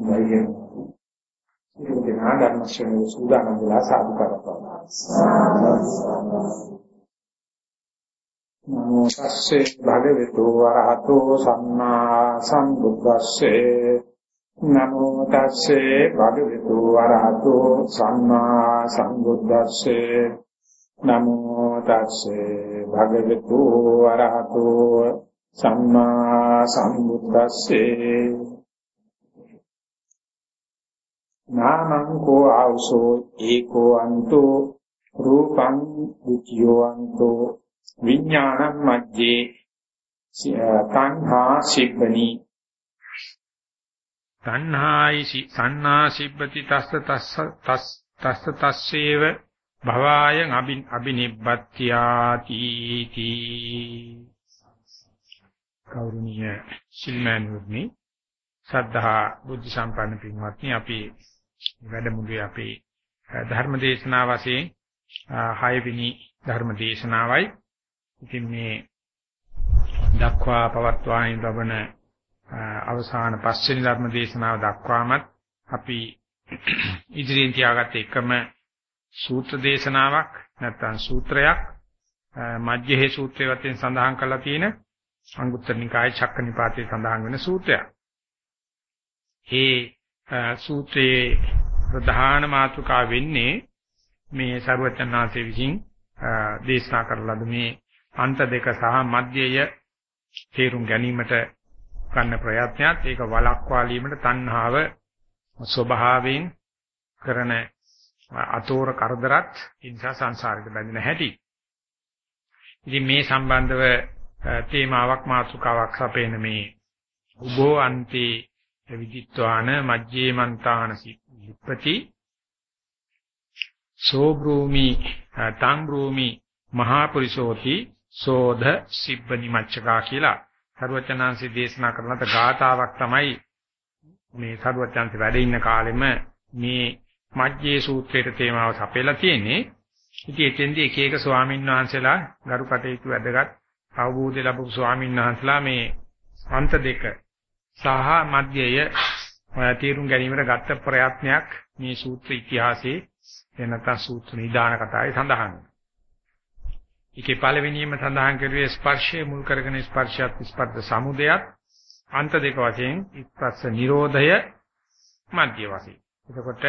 වයිගෙන ඉතින් ධර්ම ශ්‍රේණිය සූදානම් වෙලා සාදු කරපුවා. නමෝ තස්සේ භගවතු වරහතෝ සම්මා සම්බුද්දස්සේ. නමෝ තස්සේ භගවතු වරහතෝ සම්මා සම්බුද්දස්සේ. නමෝ තස්සේ භගවතු වරහතෝ සම්මා සම්බුද්දස්සේ. නාමං කෝ ආවසෝ ඒකෝ අන්තෝ රූපං දුක්ඛයෝ අන්තෝ විඥානං මජ්ජේ තණ්හා සිබ්බනි. තණ්හායි සන්නා සිබ්බති තස්ස තස්ස තස්ස තස්සේව භවායං අබිනිබ්බත්‍යාති තී කෞරුණීය ශිල්මෑනුනි සද්ධා බුද්ධ සම්පන්න පින්වත්නි අපි වැඩමුළුවේ අපේ ධර්ම දේශනාව වශයෙන් හයවෙනි ධර්ම දේශනාවයි. ඉතින් මේ දක්වා පවත්වාගෙන ලබන අවසාන පස්වෙනි ධර්ම දේශනාව දක්වාමත් අපි ඉදිරියෙන් තියාගත්ත එකම සූත්‍ර දේශනාවක් නැත්නම් සූත්‍රයක් මජ්ජේ සූත්‍රය වශයෙන් සඳහන් කරලා තියෙන අංගුත්තර නිකායේ චක්කනිපාතේ සඳහන් වෙන සූත්‍රයක්. මේ සූත්‍රයේ ප්‍රධාන මාතෘකාව වෙන්නේ මේ සරුවචනාංශයේ විසින් දේශනා කරලද මේ අන්ත දෙක සහ මධ්‍යය තේරුම් ගැනීමට ගන්න ප්‍රයත්නයත් ඒක වළක්වාලීමට තණ්හාව ස්වභාවයෙන් කරන අතෝර කරදරත් ඒ නිසා සංසාරෙට බැඳෙන හැටි. ඉතින් මේ සම්බන්ධව තේමාවක් මාතෘකාවක් සපේන මේ උභෝ අන්ති විදිත්වාන මජ්ජේ මන්තාන සිප්පති සෝ භූමි තං භූමි මහා පුරිසෝති සෝධ සිබ්බනි මච්චකා කියලා සරුවචනාංශي දේශනා කරනත ගාතාවක් තමයි මේ සරුවචනාංශي වැඩ ඉන්න කාලෙම මේ මජ්ජේ සූත්‍රයේ තේමාව සපයලා තියෙන්නේ. ඉතින් එතෙන්දී එක එක ස්වාමීන් වහන්සේලා ගරු කටයුතු වැදගත් අවබෝධය ලැබපු ස්වාමීන් වහන්සේලා මේ අන්ත දෙක සහ මධ්‍යය තේරුම් ගැනීමට ගත්ත ප්‍රයත්නයක් මේ සූත්‍ර ඉතිහාසයේ එනත සූත්‍ර නිදාන කතාවේ සඳහන් වෙනවා. ඒකේ පළවෙනියම සඳහන් කරුවේ ස්පර්ශයේ මුල් කරගෙන ස්පර්ශයත් ස්පර්ශ සමුදයත් අන්ත දෙක වශයෙන් ස්පර්ශ නිරෝධය මධ්‍ය වශයෙන්. එතකොට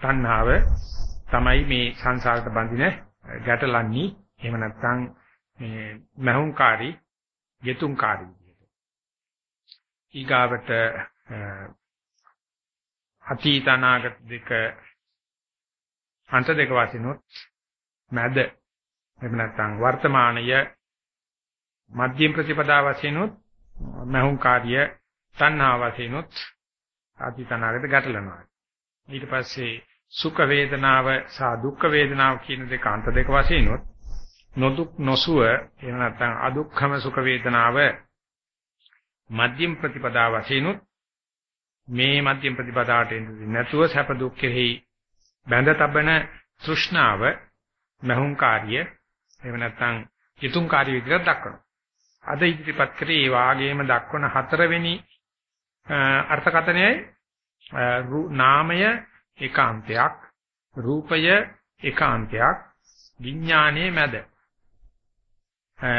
තණ්හාව තමයි මේ සංසාරට බඳින ගැටලන්නේ. එහෙම නැත්නම් මේ මහුංකාරී යෙතුංකාරී ඊගාවට අතීත අනාගත දෙක අන්ත දෙක වශයෙන්ුත් මැද එහෙම නැත්නම් වර්තමානය මධ්‍යම ප්‍රතිපදා වශයෙන්ුත් මහුංකාරිය තණ්හා වශයෙන්ුත් අතීත අනාගත ගැටලනවා. ඊට පස්සේ සුඛ වේදනාව සහ දුක්ඛ වේදනාව කියන දෙක අන්ත දෙක වශයෙන්ුත් නොදුක් නොසුව එහෙම නැත්නම් අදුක්ඛම සුඛ වේදනාව මධ්‍යම ප්‍රතිපදා වශයෙන්ුත් මේ මධ්‍යම ප්‍රතිපදාවට එන්නේ නැතුව සැප දුක් කෙරෙහි බැඳ තබන තෘෂ්ණාව මහුංකාරිය එහෙම නැත්නම් යතුංකාරිය විදිහට දක්වනවා. අද ඉදිරිපත් කරේ ඒ වාගේම දක්වන හතරවෙනි අර්ථකථනයයි නාමය ඒකාන්තයක් රූපය ඒකාන්තයක් විඥානයේ මැද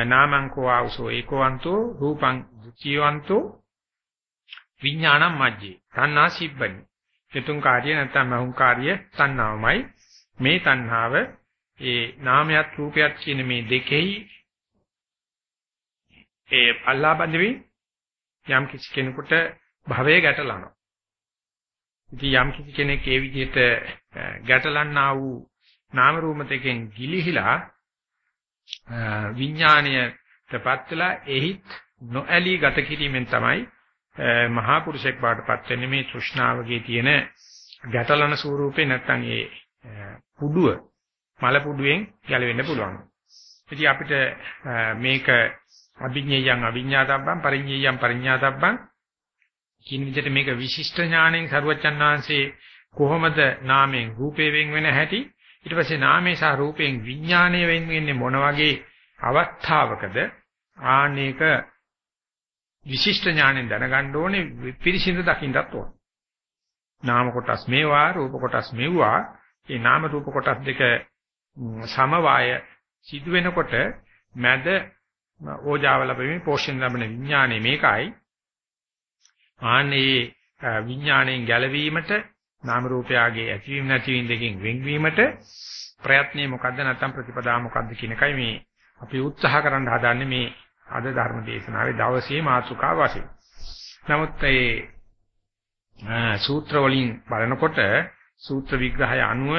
නාමං කෝ ආවසෝ ඒකවන්තෝ රූපං ද්විතීයවන්තෝ විඥානං මජ්ජේ. තණ්හා සිබ්බනි. චතුං කාර්ය නැත්නම් මහුං කාර්ය තණ්හාවමයි. මේ තණ්හාව ඒ නාමයක් රූපයක් කියන මේ දෙකෙහි ඒ අල්ලාබඳවි යම් කිසි කෙනෙකුට භවයේ ගැටලනවා. ඉතින් යම් කිසි කෙනෙක් ඒ විදිහට ගැටලන්නා වූ නාම රූප දෙකෙන් ගිලිහිලා විඥාණයටපත් වෙලා එහිත් නොඇලී ගත කිරීමෙන් තමයි මහා පුරුෂයෙක් බාටපත් වෙන්නේ මේ තෘෂ්ණාවගේ තියෙන ගැටලන ස්වරූපේ නැත්තම් ඒ පුඩුව මල පුඩුවෙන් ගැලවෙන්න පුළුවන්. ඉතින් අපිට මේක අභිඥයයන් අභිඥාතබ්බන් පරිඥයයන් පරිඥාතබ්බන් කියන විදිහට මේක විශිෂ්ට ඥාණයෙන් සරුවච්චන් වහන්සේ කොහොමද නාමයෙන් රූපේ වෙන් වෙන හැටි ඊට පස්සේ නාමයේ සහ රූපයෙන් විඥාණය වෙන් වෙන්නේ මොන වගේ අවස්ථාවකද ආනේක විශිෂ්ට ඥාණයෙන් දැනගන්න ඕනේ පිරිසිදු දකින්නත් ඕනේ. නාම කොටස් මේවා රූප කොටස් මෙව්වා ඒ නාම රූප කොටස් දෙක සමவாய සිදු වෙනකොට මැද ඕජාව ලැබෙමින් පෝෂණ ලැබෙන විඥානයේ මේකයි ආන්නේ විඥාණයෙන් ගැලවීමට නාම රූපයාගේ ඇතිවීම නැතිවීම දෙකෙන් වෙන්වීමට ප්‍රයත්නය මොකද්ද නැත්නම් ප්‍රතිපදාව මොකද්ද කියන එකයි මේ අපි උත්සාහ කරන්න හදන්නේ මේ අද ධර්ම දේශනාවේ දවසේ මාතෘකාව වශයෙන්. නමුත් මේ සූත්‍ර වලින් බලනකොට සූත්‍ර විග්‍රහය අනුව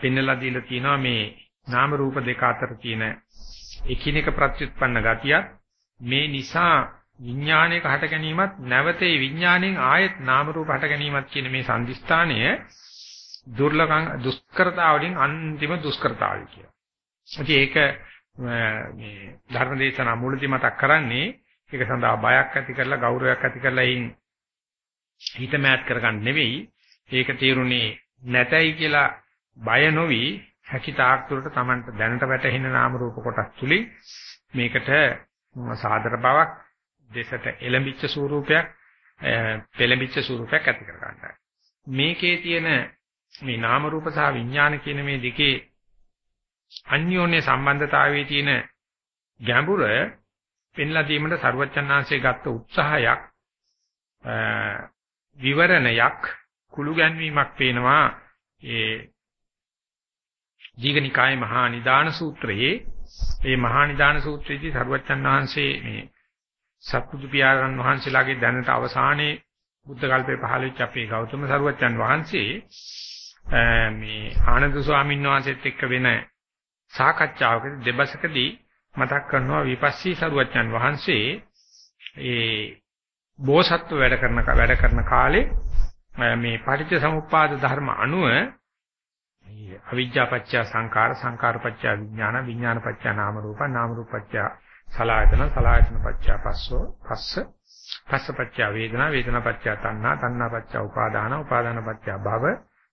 පෙන්වලා දීලා තියෙනවා මේ නාම රූප දෙක අතර තියෙන එකිනෙක ප්‍රත්‍යুৎපන්න ගතියත් මේ නිසා විඥානයක හට ගැනීමත් නැවතේ විඥාණයෙන් ආයෙත් නාම රූප හට ගැනීමත් කියන මේ සංදිස්ථානය දුර්ලභං දුෂ්කරතාවලින් අන්තිම දුෂ්කරතාවය කියලා. ඉතින් ඒක මේ ධර්මදේශනා මූලදී මතක් කරන්නේ ඒක සඳහා බයක් ඇති කරලා ගෞරවයක් ඇති කරලා ඉන් හිත මෑත් කරගන්න නෙවෙයි ඒක තීරුණේ නැතයි කියලා බය නොවි හැකි තාක් දුරට Tamanට දැනට වැටහෙන නාම රූප කොටස් තුලින් මේකට සාදර බවක් දෙසට එළඹිච්ච ස්වරූපයක් පෙළඹිච්ච ස්වරූපයක් ඇති කර ගන්නයි. මේකේ තියෙන මේ නාම රූප සහ විඥාන කියන මේ දෙකේ අන්‍යෝන්‍ය සම්බන්ධතාවයේ තියෙන ගැඹුර පෙන්ලා දීමට සරුවච්චන්හන්සේ ගත්ත උත්සාහයක් විවරණයක් කුළු ගැන්වීමක් පේනවා. ඒ දීඝනිකායේ මහා නිදාන සූත්‍රයේ. මේ මහා නිදාන සූත්‍රයේදී සරුවච්චන් වහන්සේ මේ සත්පුදු පියාණන් වහන්සේලාගේ දැනට අවසානයේ බුද්ධ කල්පේ පහළ වෙච්ච අපේ ගෞතම සරුවච්චන් වහන්සේ මේ ආනන්ද ස්වාමීන් වහන්සේත් එක්ක වෙන සාකච්ඡාවකදී දෙබසකදී මතක් කරනවා විපස්සී සරුවච්චන් වහන්සේ ඒ බෝසත්ව වැඩ කරන වැඩ කරන කාලේ මේ පටිච්ච සමුප්පාද ධර්ම අනුව අවිජ්ජා පත්‍ය සංකාර සංකාර පත්‍ය විඥාන විඥාන පත්‍ය නාම රූප නාම රූප පත්‍ය සලායතන සලායතන පත්‍ය පස්සෝ පස්ස පස්ස පත්‍ය වේදනා වේදනා පත්‍ය තණ්හා තණ්හා පත්‍ය උපාදාන උපාදාන පත්‍ය භව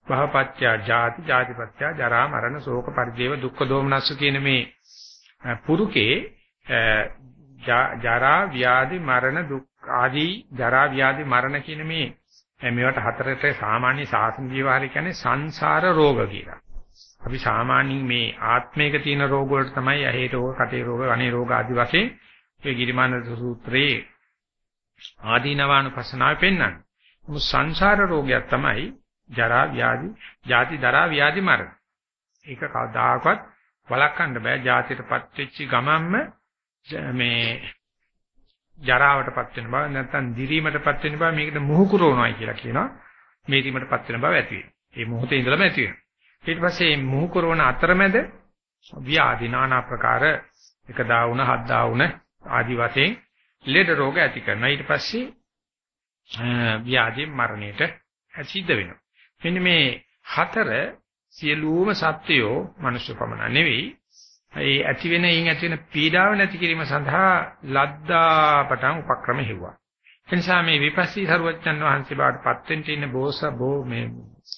භව පත්‍ය ජාති ජාති පත්‍ය ජරා මරණ ශෝක පරිදේව දුක්ඛ දෝමනස්ස කියන මේ පුරුකේ ජරා ව්‍යාධි මරණ දුක් ආදී ජරා ව්‍යාධි මරණ කියන මේ මේවට හතරට සාමාන්‍ය සාසන ජීවහාරය කියන්නේ සංසාර රෝග කියලා. අපි සාමාන්‍යයෙන් මේ ආත්මයක තියෙන රෝග වලට තමයි ඇහි රෝග, කටේ රෝග, අනේ රෝග ආදී වශයෙන් මේ ගිරිමානන්ද සූත්‍රයේ ආදීනවානුපස්සනාව පෙන්වන්නේ. මොකද සංසාර රෝගයක් තමයි ජරා ව්‍යාධි, ජාති දරා ව්‍යාධි මරණ. ඒක කවදාකවත් වළක්වන්න බෑ. ජාතියටපත් වෙච්ච ගමන්ම මේ ජරාවටපත් වෙන බව නැත්නම් දිරීමටපත් වෙන බව මේකට මුහු කුරවනවායි කියලා කියනවා. මේරීමටපත් වෙන බව ඇති වෙනවා. මේ මොහොතේ ඉඳලම ඇති වෙනවා. ඊට පස්සේ මේ මුහු කුරවන අතරමැද ව්‍යාධි নানা ප්‍රකාර එක දා වුණ හත් දා වුණ ආදි වශයෙන් ලෙඩ රෝග ඇති කරනවා. ඊට පස්සේ ව්‍යාධි මරණයට සිද්ධ වෙනවා. මෙන්න මේ හතර සියලුම සත්‍යෝ මනුෂ්‍ය පමණ නෙවෙයි ඒ ඇති වෙන ඊන් ඇති වෙන පීඩාව නැති කිරීම සඳහා ලද්දා පටන් උපක්‍රම හෙව්වා. එනිසා මේ විපස්සී සරුවච්චන් වහන්සේ බාටපත් වෙන්න ඉන්න බෝස බෝ මේ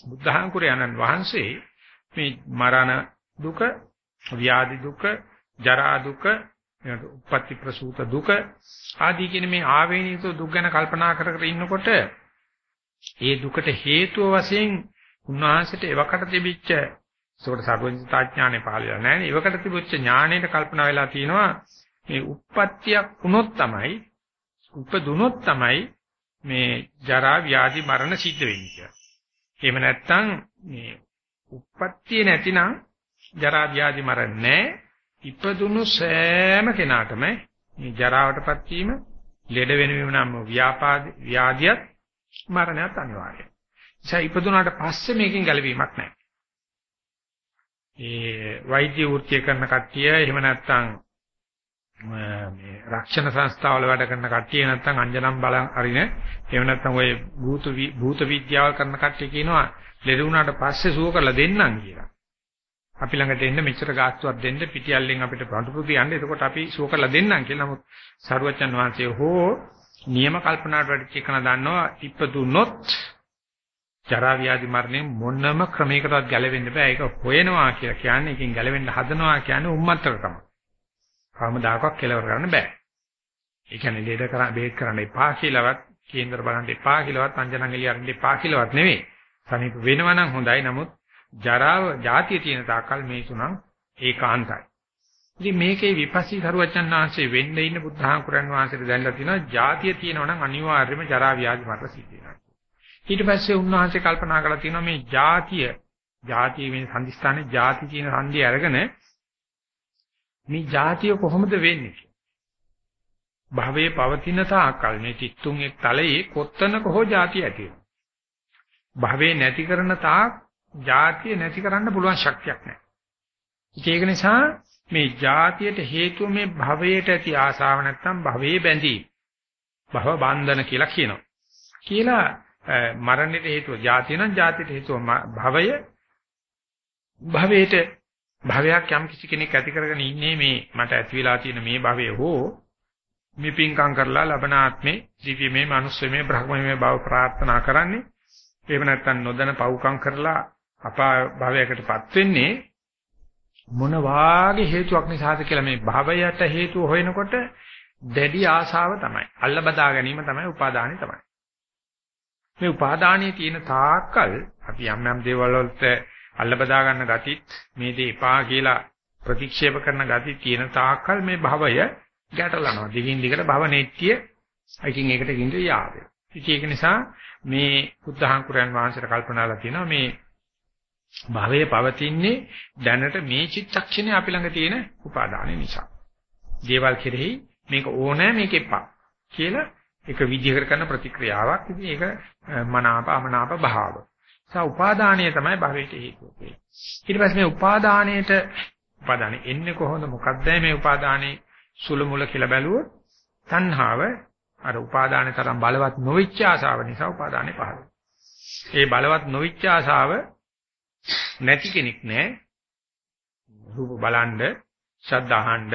බුද්ධහංකුරයන්න් වහන්සේ මේ මරණ දුක, ව්‍යාධි දුක, ජරා දුක, උපපති ප්‍රසූත දුක ආදී කියන මේ ආවේනික දුක් ගැන කල්පනා කර කර ඉන්නකොට ඒ දුකට හේතුව වශයෙන් උන්වහන්සේට එවකට තිබිච්ච ඒකට සර්වඥතාඥානෙ පහළලා නැහැ නේ. ඒවකට තිබුච්ච ඥාණයට කල්පනා වෙලා තියෙනවා මේ උප්පත්තියක් වුණොත් තමයි උපදුනොත් තමයි මේ ජරා ව්‍යාධි මරණ සිද්ධ වෙන්නේ කියලා. එහෙම නැත්නම් මේ උප්පත්තිය නැතිනම් ජරා ව්‍යාධි මරණ නැහැ. ඉපදුණු සෑම කෙනාටම මේ ජරාවටපත් වීම, ලෙඩ වෙනවීම නම් ව්‍යාපාද ව්‍යාධියත් මරණයත් අනිවාර්යයි. ඒ ඉපදුනාට පස්සේ මේකෙන් ගැලවීමක් නැහැ. ඒ වෛද්‍ය වෘත්තිය කරන කට්ටිය එහෙම නැත්නම් මේ රක්ෂණ සංස්ථාවල වැඩ කරන කට්ටිය නැත්නම් අංජනම් බලන් අරින එහෙම නැත්නම් ඔය භූත භූත විද්‍යාව කරන කට්ටිය කියනවා ලෙඩ වුණාට පස්සේ සුව කරලා දෙන්නම් කියලා. අපි ළඟට එන්න මෙච්චර ගාස්තුවක් දෙන්න පිටියල්ලෙන් අපිට පඳුරු තියන්න එතකොට අපි සුව කරලා දෙන්නම් කියලා. නමුත් සරුවචන් වහන්සේ හෝ නියම කල්පනාට වැඩිච්ච එකන දන්නවා ඉපදුනොත් ජරා ව්‍යාධි මරණය මොනම ක්‍රමයකටවත් ගැලවෙන්න බෑ. ඒක හොයනවා කියලා කියන්නේ එකෙන් ගැලවෙන්න හදනවා කියන්නේ උම්මත්තරකම. කවමදාකවත් කෙලවර කරන්න බෑ. ඒ කියන්නේ ලේද කරා බේත් කරන්න එපා කියලාවත් කේන්දර බලන්න එපා කියලාවත් අංජනංගලිය අරින්න එපා කියලාවත් නෙවෙයි. සනීප වෙනවා නම් හොඳයි. නමුත් ජරාව ಜಾතිය තියෙන තාකල් මේ තුනක් ඒකාන්තයි. ඉතින් මේකේ විපස්සී සරුවචන් වහන්සේ වෙන්න ඉන්න බුද්ධහාමුදුරන් වහන්සේට දැන්ලා තියෙනවා ජාතිය තියෙනවා නම් අනිවාර්යයෙන්ම ජරා ව්‍යාධි මරණ සිද්ධ වෙනවා. ඊට පස්සේ උන්වහන්සේ කල්පනා කරලා තියෙනවා මේ ජාතිය ජාතිය මේ සම්දිස්ථානේ ජාති කියන සංදී අරගෙන මේ ජාතිය කොහොමද වෙන්නේ භවයේ පවතින තාකල් මේ 33 තලයේ කොත්තනක හෝ ජාතිය ඇති වෙනවා. භවේ නැති කරන තාක් ජාතිය නැති කරන්න පුළුවන් ශක්තියක් නැහැ. ඒක නිසා මේ જાතියට හේතුව මේ භවයට ඇති ආසාව නැත්තම් භවයේ බැඳීම. භව බන්ධන කියලා කියනවා. කියලා මරණයට හේතුව જાතිය නම් જાතියට හේතුව භවය භවයට භවයක් යම් කිසි කෙනෙක් ඇති කරගෙන ඉන්නේ මේ මට ඇති වෙලා තියෙන මේ භවය හෝ මේ පින්කම් කරලා ලබන ආත්මේ දිව්‍යමය මනුස්සයමය බ්‍රහ්මමය බව ප්‍රාර්ථනා කරන්නේ එහෙම නැත්නම් නොදැන පව්කම් කරලා අපා භවයකටපත් වෙන්නේ මොන වාගේ හේතුවක් නිසාද කියලා මේ භවයට හේතුව හොයනකොට දැඩි ආශාව තමයි. අල්ල බදා ගැනීම තමයි උපාදානෙ තමයි. මේ උපාදානයේ තියෙන තාක්කල් අපි යම් යම් දේවල් වලට අල්ල බදා ගන්න ගතිත් මේ දේ එපා කියලා ප්‍රතික්ෂේප කරන ගතිත් තියෙන තාක්කල් මේ භවය ගැටලනවා. දිගින් දිගට භව නෙට්ටිය එකින් එකට ගින්ද යාවේ. ඉතින් ඒක නිසා මේ බුද්ධහංකුරයන් වහන්සේට කල්පනාලා තියෙනවා මේ භවයේ පවතින්නේ දැනට මේ චිත්තක්ෂණේ අපි ළඟ තියෙන උපාදාන නිසා. දේවල් කෙරෙහි මේක ඕනෑ මේක එපා කියලා එක විදිහකට කරන ප්‍රතික්‍රියාවක්. ඉතින් ඒක මනාප අමනාප භාව. සා උපාදානය තමයි භවයට හේතුව. ඊට පස්සේ මේ උපාදානයේට උපාදානෙ එන්නේ කොහොමද මොකක්ද මේ උපාදානේ සුළු මුල කියලා බැලුවොත් තණ්හාව අර උපාදානේ තරම් බලවත් නොවිච්ච ආසාව නිසා උපාදානේ පහළ ඒ බලවත් නොවිච්ච ආසාව නැති කෙනෙක් නෑ රූප බලන්න, ශබ්ද අහන්න,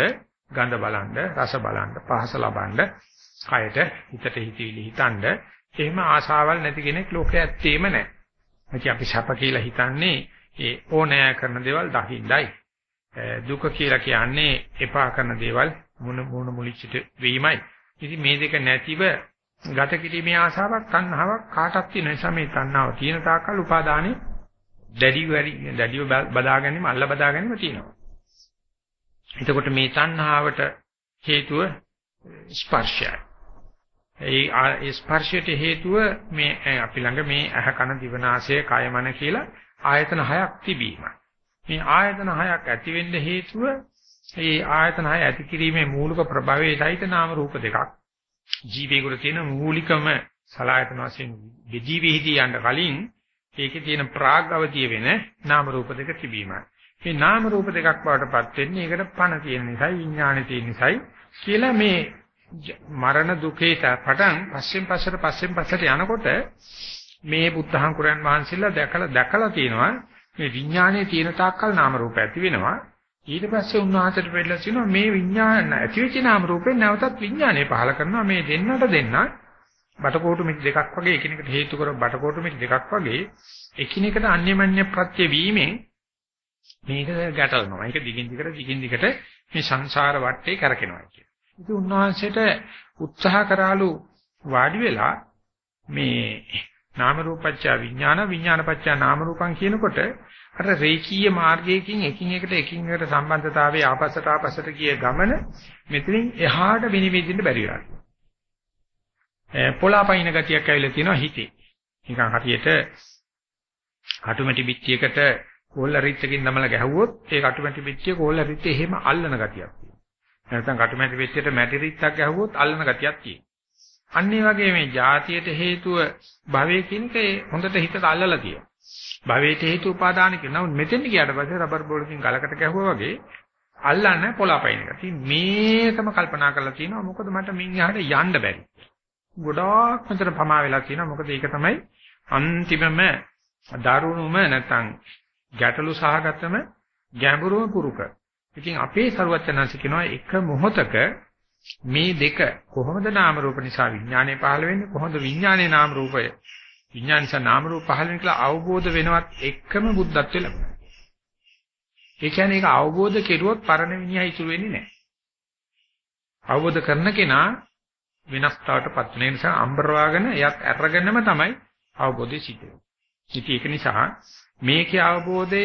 ගඳ බලන්න, රස බලන්න, පහස ලබන්න, කයට හිතට හිතවිලි හිතන්න එහෙම ආසාවල් නැති කෙනෙක් ලෝකයේ ඇත්තේම නැහැ. ඇයි අපි සැප කියලා හිතන්නේ ඒ ඕනෑ කරන දේවල් දකින්නයි. දුක කියලා කියන්නේ එපා කරන දේවල් මුණ මුණ මුලිච්චට වීමයි. ඉතින් මේ දෙක නැතිව ගත කිරීමේ ආසාවක් තණ්හාවක් කාටත් තියෙන නිසා මේ තණ්හාව තියෙන තාක්කල් උපාදානෙ දැඩි වැඩි දැඩිව බදා ගැනීම අල්ල බදා ගැනීම තියෙනවා. එතකොට මේ තණ්හාවට හේතුව ස්පර්ශයයි. ඒ ස්පර්ශයට හේතුව මේ අපි ළඟ මේ ඇහ කන දිව නාසය කය මන කියලා ආයතන හයක් තිබීමයි. මේ ආයතන හයක් ඇති වෙන්න හේතුව මේ ආයතන හය ඇති කිරීමේ මූලික ප්‍රභවයේ සහිත නාම රූප දෙකක්. ජීවේකට තියෙන මූලිකම සලායතන වශයෙන් ජීවීහිදී යන්න කලින් ඒකේ තියෙන ප්‍රාග් අවතිය වෙන නාම රූප දෙක තිබීමයි. මේ නාම රූප දෙකක් බවට පත් වෙන්නේ ඒකට පණ තියෙන නිසායි විඥානෙ තියෙන නිසායි කියලා මේ මරණ දුකේට පටන් පස්සෙන් පස්සට පස්සෙන් පස්සට යනකොට මේ බුද්ධහන් කුරයන් වහන්සේලා දැකලා දැකලා තියෙනවා මේ විඥානයේ තියෙන තාක්කල් නාම රූප ඇති වෙනවා ඊට පස්සේ උන්වහන්සේට වෙලා කියනවා මේ විඥාන ඇති වෙච්ච නාම රූපෙන් නැවතත් විඥානය පහල කරනවා මේ දෙන්නට දෙන්න බටකොටු මිටි දෙකක් වගේ එකිනෙකට හේතු කර බටකොටු මිටි දෙකක් වගේ එකිනෙකට අන්‍යමඤ්ඤ ප්‍රත්‍ය වීමෙන් මේක ගැටලනවා. ඒක දිගින් දිගට දිගින් දිගට මේ සංසාර වටේ කරකිනවා කියන. ඉතින් උන්වහන්සේට උත්සාහ කරාලු වාඩි වෙලා මේ නාම රූපච්ඡ විඥාන විඥානපච්ඡ නාම රූපං කියනකොට අර රේකීය මාර්ගයකින් එකින් එකට එකින් එකට සම්බන්ධතාවයේ ආපස්සට ආපස්සට ගිය ගමන මෙතනින් එහාට විනිවිදින්න බැරි වෙනවා. පොළාපයින් ගතියක් ඇවිල්ලා තියෙනවා හිතේ. නිකන් හරියට කටුමැටි පිටියකට කෝල්ල රිත්තකින් නමලා ගැහුවොත් ඒ කටුමැටි පිටිය කෝල්ල රිත්තේ එහෙම අල්ලන ගතියක් තියෙනවා. නැත්නම් කටුමැටි පිටියට මැටි රිත්තක් ගැහුවොත් අල්ලන ගතියක් තියෙනවා. අන්න ඒ වගේ මේ જાතියට හේතුව භවයේ කිනක හොඳට හිතට අල්ලලා තියෙනවා. භවයට හේතු උපාදාන කියනවා. මෙතෙන් ගියාට පස්සේ රබර් බෝලකින් ගලකට ගැහුවා වගේ අල්ලන්න පොළාපයින් එක. ඉතින් මේකම කල්පනා කරලා තියෙනවා මොකද මට මින් යහට යන්න බැරි. ගොඩාක් මෙතන පමා වෙලා තියෙනවා. මොකද ඒක තමයි අන්තිමම දරුණුම නැත්නම් ගැටලු සහගතම ගැඹුරුම පුරුක. ඉතින් අපේ ਸਰවචනංශ කියනවා එක මොහොතක මේ දෙක කොහොමද නාම රූප නිසා විඥානය පහළ වෙන්නේ කොහොමද විඥානයේ නාම රූපය විඥාන නිසා නාම රූප පහළ වෙන කියලා අවබෝධ වෙනවත් එකම බුද්ධත්වෙ ලැබුණා. ඒ කියන්නේ ඒක අවබෝධ කෙරුවොත් පරණ විඤ්ඤාය ඉතුරු වෙන්නේ නැහැ. අවබෝධ කරන කෙනා වෙනස්තාවටපත් වෙන නිසා අම්බරවාගෙන එයත් අරගෙනම තමයි අවබෝධය සිද්ධ වෙන්නේ. ඉතින් ඒක නිසා මේකේ අවබෝධය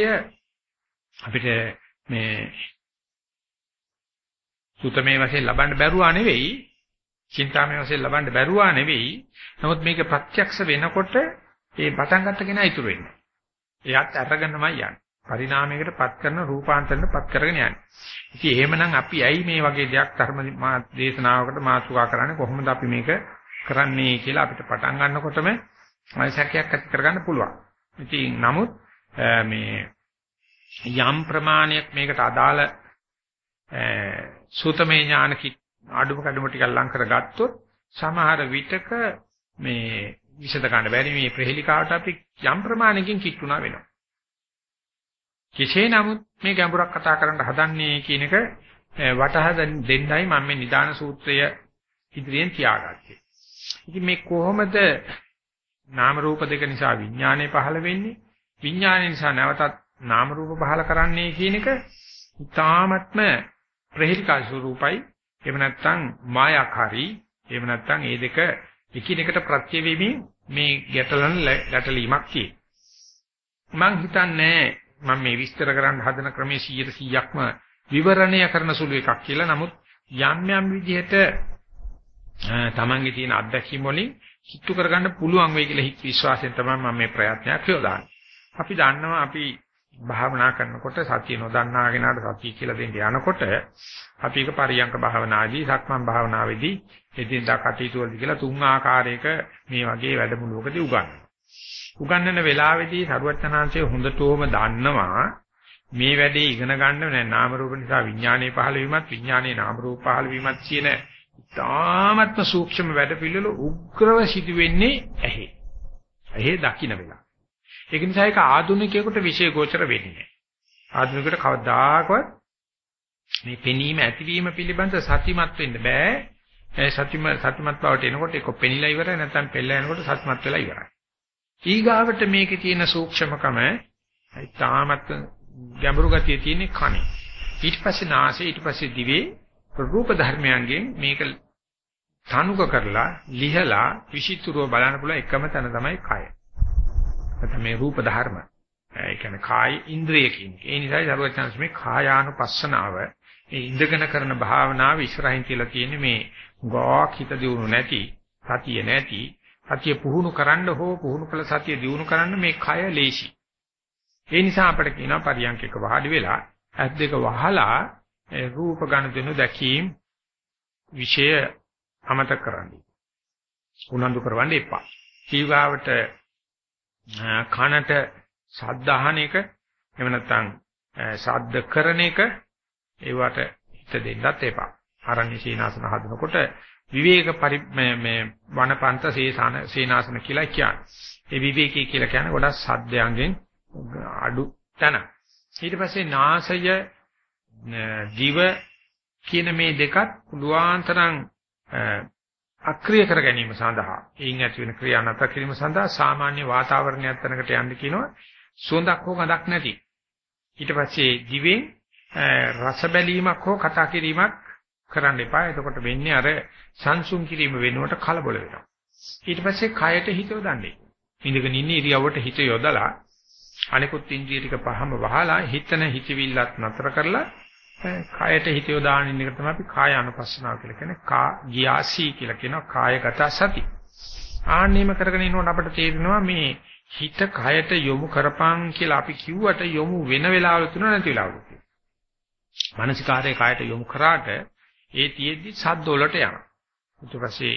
අපිට මේ සුතමේ වශයෙන් ලබන්න බැරුවා නෙවෙයි, චින්තාමේ වශයෙන් ලබන්න බැරුවා නෙවෙයි. නමුත් මේක ප්‍රත්‍යක්ෂ වෙනකොට ඒ පටන් ගන්න කෙනා ඉතුරු වෙන්නේ. එයාත් අරගෙනමයි යන්නේ. පරිණාමයකට පත් කරන රූපාන්තරණ පත් කරගෙන යන්නේ. ඉතින් එහෙමනම් අපි ඇයි මේ වගේ දෙයක් ධර්ම දේශනාවකට මාතෘකා කරන්නේ කොහොමද අපි මේක කරන්නේ කියලා අපිට පටන් ගන්නකොටම සැකයක් ඇති කරගන්න පුළුවන්. ඉතින් නමුත් මේ යම් ප්‍රමාණයක් මේකට අදාළ සූතමේ ඥාන අඩුම කඩුම ටිකක් ලං කරගත්තොත් සමහර විටක මේ විසඳ ගන්න බැරි මේ ප්‍රහෙලිකාවට අපි යම් ප්‍රමාණයකින් කිට්ටුනා වෙනවා. කෙසේ නමුත් මේ ගැඹුරක් කතා කරන්න හදන්නේ කියන එක වටහා දෙන්නයි මම මේ නිදාන සූත්‍රය ඉදිරියෙන් තියාගත්තේ. ඉතින් මේ කොහොමද නාම රූප දෙක නිසා විඥානය පහළ වෙන්නේ? විඥානය නිසා නැවතත් නාම රූප පහළ කරන්නේ කියන එක ඊ타මත්ම ප්‍රහෙලිකා ස්වරූපයි. එහෙම නැත්නම් මායාකාරී. එහෙම නැත්නම් මේ දෙක එකිනෙකට ප්‍රත්‍ය වෙමින් මේ ගැටලන ගැටලීමක් තියෙනවා. මම හිතන්නේ මම මේ විස්තර කරන්න හදන ක්‍රමයේ 100%ක්ම විවරණය කරන සුළු එකක් කියලා. නමුත් යම් යම් විදිහට තමන්ගේ තියෙන අත්දැකීම් වලින් කිට්ටු කරගන්න පුළුවන් වෙයි කියලා හිත විශ්වාසයෙන් තමයි මම මේ ප්‍රයත්නයක් යොදාන්නේ. අපි දන්නවා අපි භාවනා කරනකොට සතිය නොදන්නා කෙනාට සතිය කියලා දෙන්න යනකොට අපි එක පරියංක භාවනාදී සක්මන් භාවනාවේදී එදිනදා කටයුතු වලදී කියලා තුන් ආකාරයක මේ වගේ වැඩමුළුවකදී උගන්වනවා. උගන්වන වෙලාවේදී සරුවචනාංශය හොඳටම දන්නවා මේ වැඩේ ඉගෙන ගන්න නෑ නාම රූප නිසා විඥානයේ පහළ වීමත් විඥානයේ නාම රූප පහළ වීමත් කියන තාමත්ම සූක්ෂම වැඩ පිළිවෙල උග්‍රව සිදු වෙන්නේ ඇහි. ඇහි දකින්න වෙලා. ඒක නිසා ඒක ආධුනිකයෙකුට විශේෂ ගෝචර වෙන්නේ නෑ. ආධුනිකයට කවදාකවත් මේ පෙනීම ඇතිවීම පිළිබඳ සතිමත් වෙන්න බෑ. ඒ සතිම සතිමත් බවට එනකොට ඒක පෙනිලා ඉවරයි නැත්නම් පෙළ යනකොට සතිමත් වෙලා ඉවරයි. ඊගාවට මේකේ තියෙන සූක්ෂමකම තාමත් ගැඹුරු ගතිය තියෙන කනේ. ඊට පස්සේ නාසය ඊට පස්සේ දිවේ රූප ධර්මයන්ගෙන් මේක තනුක කරලා ලිහලා විචිත්‍රව බලන්න පුළුවන් එකම තැන තමයි කය. නැත්නම් මේ රූප ධර්ම. ඒ කියන්නේ කාය ඉන්ද්‍රිය කියන්නේ. ඒ නිසායි සර්වඥාන්ස මේ කායානුපස්සනාව මේ ඉඳගෙන කරන භාවනාව ඉස්සරහින් කියලා තියෙන්නේ මේ ගෝක් හිත දියුණු නැති, සතිය නැති, සතිය පුහුණු කරන්න හෝ පුහුණු කළ සතිය දියුණු කරන්න මේ කය ලේසි. ඒ නිසා අපිට කියනවා පරියන්කක වහඩි වෙලා ඇස් දෙක වහලා රූප ගණ දෙනු දැකීම විෂය අමතක කරන්න. උනන්දු කරවන්න එපා. ජීවාවට කනට ශබ්ද අහන එක එහෙම නැත්නම් ශබ්ද කරන එක ඒවට හිත දෙන්නත් එපා. ආරණ්‍ය සීනාසන හදනකොට විවේක පරි මේ මේ වනපන්ත සේසන සේනාසන කියලා කියන්නේ. ඒ විවේකී කියලා කියන්නේ ගොඩක් සද්දයන්ගෙන් අඩු තැන. ඊට පස්සේ නාසය දිව කියන මේ දෙකත් පුළුවන්තරම් අක්‍රිය කර ගැනීම සඳහා එයින් ඇති වෙන ක්‍රියා නැතර කිරීම සඳහා සාමාන්‍ය වාතාවරණයක් තැනකට යන්න කියනවා සුවඳක් හෝ ගඳක් නැති. ඊට පස්සේ දිවෙන් රස බැලීමක් හෝ කතා කිරීමක් කරන්න එපා. එතකොට වෙන්නේ අර සංසුන් කිරීම වෙනුවට කලබල වෙනවා. ඊට පස්සේ කයට හිත යොදන්නේ. ඉඳගෙන ඉන්න ඉරියව්වට හිත යොදලා අනිකුත් ඉන්ද්‍රිය ටික පහම වහලා හිතන හිතවිල්ලත් නතර කරලා කයට හිත යොදාගෙන ඉන්න එක තමයි අපි කාය අනුපස්සනාව කියලා කියන්නේ. කා ගියාසී කියලා කියනවා කායගත සති. ආන්නේම කරගෙන ඉන්නකොට අපිට තේරෙනවා මේ හිත කයට යොමු කරපං කියලා අපි කිව්වට යොමු වෙන වෙලාවල තුන නැති වෙලාවල. මානසිකාරයේ කයට යොමු කරාට ඒ තියෙද්දි සද්ද වලට යනවා. ඊට පස්සේ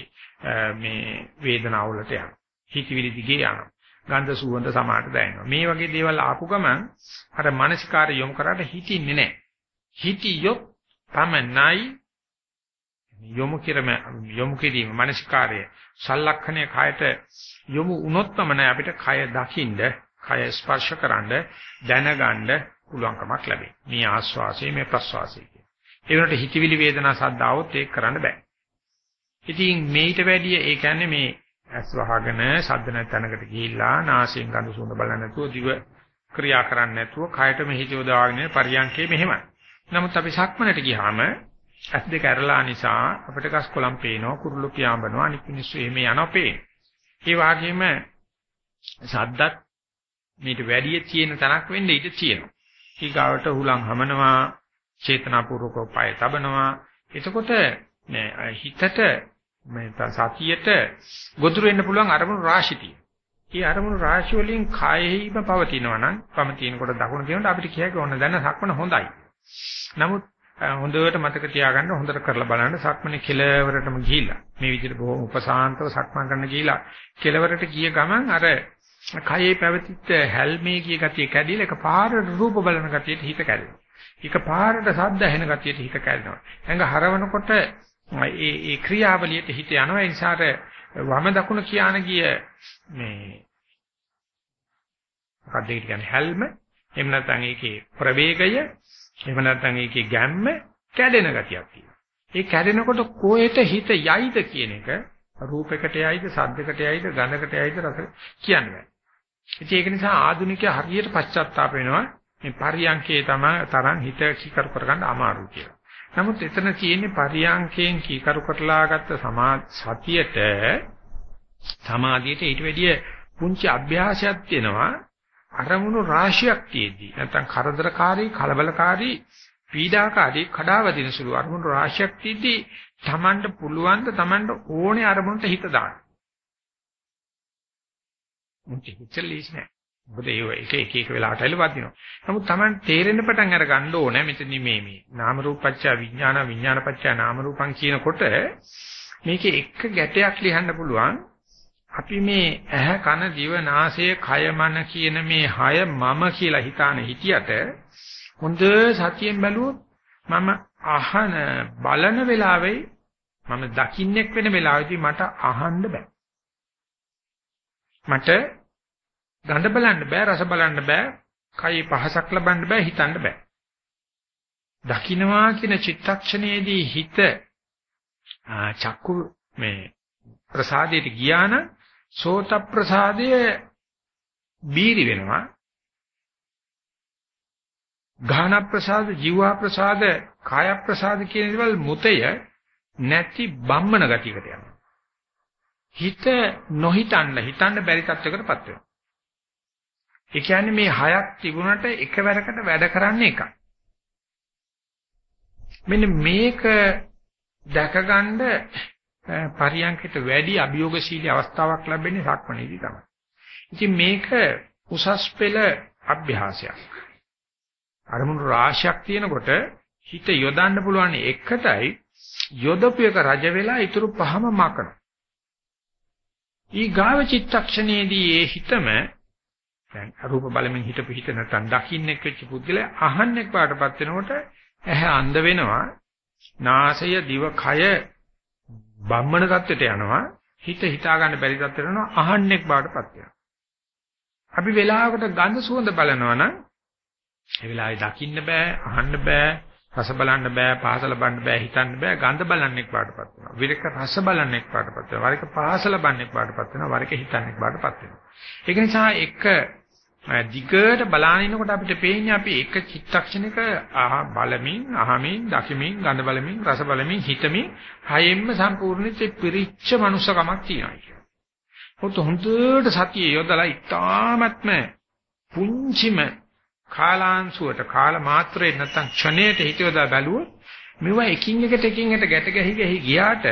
මේ වේදනාව වලට යනවා. හිතවිලි දිගේ යනවා. ගන්ධ සුවඳ සමාට දැනෙනවා. මේ වගේ දේවල් ආපු ගමන් අර මානසිකාරය යොමු කරාට හිතින්නේ නැහැ. හිතියොත් පමණයි යොමු කිරම යොමු කිරීම මානසිකාරය සලලක්ෂණය කයට යොමු වුණොත් පමණයි අපිට කය දකින්න, කය ස්පර්ශ කරන්න, දැනගන්න පුළුවන්කමක් ලැබෙන්නේ. මේ ආස්වාසය මේ ප්‍රස්වාසය. ඒ වෙනකොට හිතවිලි වේදනා සද්දාවොත් ඒක කරන්න බෑ. ඉතින් මේිට වැඩිය ඒ කියන්නේ මේ ඇස් වහගෙන සද්ද නැතනකට ගිහිල්ලා නාසයෙන් ගඳ සුවඳ බලන්නේ නැතුව දිව ක්‍රියා කරන්නේ නැතුව කයට මෙහිත යොදාගෙන පරියන්කේ මෙහෙමයි. නමුත් අපි සක්මනට ගියාම ඇස් දෙක ඇරලා නිසා අපිට ගස් කොළන් පේනවා කුරුළු පියාඹනවා අනිත් මිනිස්සු එහෙම යනවා පේන. ඒ වගේම සද්දත් මේට වැඩි තියෙන තනක් වෙන්න ඉඩ තියෙනවා. ඊගාවට හුලං හමනවා චේතනාපූර්වකව පය තබනවා. එතකොට හිතට මේ සතියට ගොදුරු වෙන්න පුළුවන් අරමුණු රාශිතිය. ඒ අරමුණු රාශිය වලින් කායෙහිම පවතිනවා නම් පම තියෙනකොට දකුණ තියෙනකොට අපිට කියක ඕන දැන සක්මන හොඳයි. නමුත් හොඳට මතක තියාගන්න හොඳට කරලා බලන්න සක්මනේ කෙලවරටම ගිහිලා මේ විදිහට බොහොම උපසාන්තව සක්මන් කරන්න ගිහිලා කෙලවරට ගිය ගමන් අර කයේ පැවතිච්ච හැල්මේ කිය ගතිය කැඩිලා එක පාරට රූප බලන ගතියට හිත කැඩෙනවා. එක පාරට ශබ්ද ඇහෙන ගතියට හිත කැඩෙනවා. ඇඟ හරවනකොට ඒ ඒ ක්‍රියාවලියට හිත යනවා ඒ නිසාට වම දකුණ කියන ගිය මේ මොකක්ද ඒක කියන්නේ හැල්ම එහෙම නැත්නම් ඒකේ ප්‍රවේගය එහෙම නැත්නම් ඒකේ ගැම්ම කැඩෙන ගතියක් තියෙනවා. ඒ කැඩෙනකොට කොහෙට හිත යයිද කියන එක රූපයකට යයිද සද්දයකට යයිද ගඳකට යයිද රස කියන්න බෑ. ඉතින් ඒක නිසා ආධුනිකයා හරියට පශ්චාත්තාප වෙනවා මේ පරියන්කේ තමයි තරම් හිත කීකරු කරගන්න අමාරු කියලා. නමුත් එතන තියෙන්නේ පරියන්කෙන් කීකරු කරලා ගත්ත සමා සතියට සමාධියට ඊට වැඩිය පුංචි අභ්‍යාසයක් තියෙනවා අරමුණු රාශියක් තියේදී නැත්නම් කරදරකාරී කලබලකාරී පීඩාකාරී කඩාවදින සුළු අරමුණු රාශියක් තියදී Tamanට පුළුවන් ද Tamanට ඕනේ අරමුණට හිත දාන්න. මුචි හිතලිස් නෑ. මොකද ඒ එක එක එක වෙලාවට ඇලවදිනවා. නමුත් Taman තේරෙන්න පටන් අර ගන්න ඕනේ මෙතන මේ මේ නාම රූපච්ඡ විඥාන විඥානපච්ඡ නාම රූපං කියනකොට මේකේ එක ගැටයක් ලියන්න පුළුවන්. අපි මේ ඇහ කන දිව නාසය කය මන කියන මේ හය මම කියලා හිතාන හිටියට හොඳ සතියෙන් බැලුවොත් මම අහන බලන වෙලාවෙයි මම දකින්නෙක් වෙන වෙලාවෙදී මට අහන්න බෑ. මට ගඳ බලන්න බෑ රස බලන්න බෑ කයි පහසක් ලබන්න බෑ හිතන්න බෑ. දකින්නවා කියන චිත්තක්ෂණයේදී හිත චක්කු මේ ප්‍රසාදයට ගියා නම් සෝත ප්‍රසාදය බීරි වෙනවා. ගාන ප්‍රසාද ජීවා ප්‍රසාද කාය ප්‍රසාද කියන දේවල් මුතය නැති බම්මන ගතියකට යනවා. හිත නොහිතන්න හිතන්න බැරි තත්යකටපත් වෙනවා. ඒ කියන්නේ මේ හයක් තිබුණට එකවරකට වැඩ කරන්නේ එකයි මෙන්න මේක දැකගන්න පරියන්කට වැඩි අභියෝගශීලී අවස්ථාවක් ලැබෙන්නේ සක්මණේදී තමයි. ඉතින් මේක උසස් පෙළ අභ්‍යාසයක්. අරමුණු රාශියක් තියෙනකොට හිත යොදන්න පුළුවන් එකටයි යොදපු එක රජ වෙලා ඊටු පහම මකන. ඊ ගාව චිත්තක්ෂණයේදී ඒ හිතම දැන් අරූප බලමින් හිතපු හිත නැත්නම් දකින්නෙක් වෙච්ච පුද්ගලයා අහන්නෙක් පාටපත් වෙනකොට ඇහැ අන්ධ වෙනවා නාසය දිව කය බම්මන தත්වෙට යනවා හිත හිතා ගන්න බැරි தත්වෙට යනවා අහන්නෙක් බාටපත් වෙනවා. අපි වෙලාවකට ගඳ සුවඳ බලනවා නම් ඒ වෙලාවේ දකින්න බෑ අහන්න බෑ රස බලන්න බෑ පහස ලබන්න බෑ හිතන්න බෑ ගඳ බලන්නෙක් බාටපත් වෙනවා. විරක රස බලන්නෙක් බාටපත් වෙනවා. වරක පහස ලබන්නෙක් බාටපත් වෙනවා. වරක හිතන්නෙක් බාටපත් වෙනවා. ඒක නිසා එක දිගට බලාගෙන ඉනකොට අපිට පේන්නේ අපි එක චිත්තක්ෂණයක ආහ බලමින් අහමින් දකිමින් ගඳ බලමින් රස බලමින් හිතමින් හයෙන්ම සම්පූර්ණිත පිරිච්ච මනුස්සකමක් තියෙනවා කියන්නේ. හොත හොඳට සතිය යොදලා ඉතාමත්ම පුංචිම කාලාංශුවට කාල මාත්‍රේ නැත්තම් ක්ෂණයට හිතියොදා බැලුවොත් මෙව එකින් එකට එකින් එකට ගැට ගැහි ගැහි ගියාට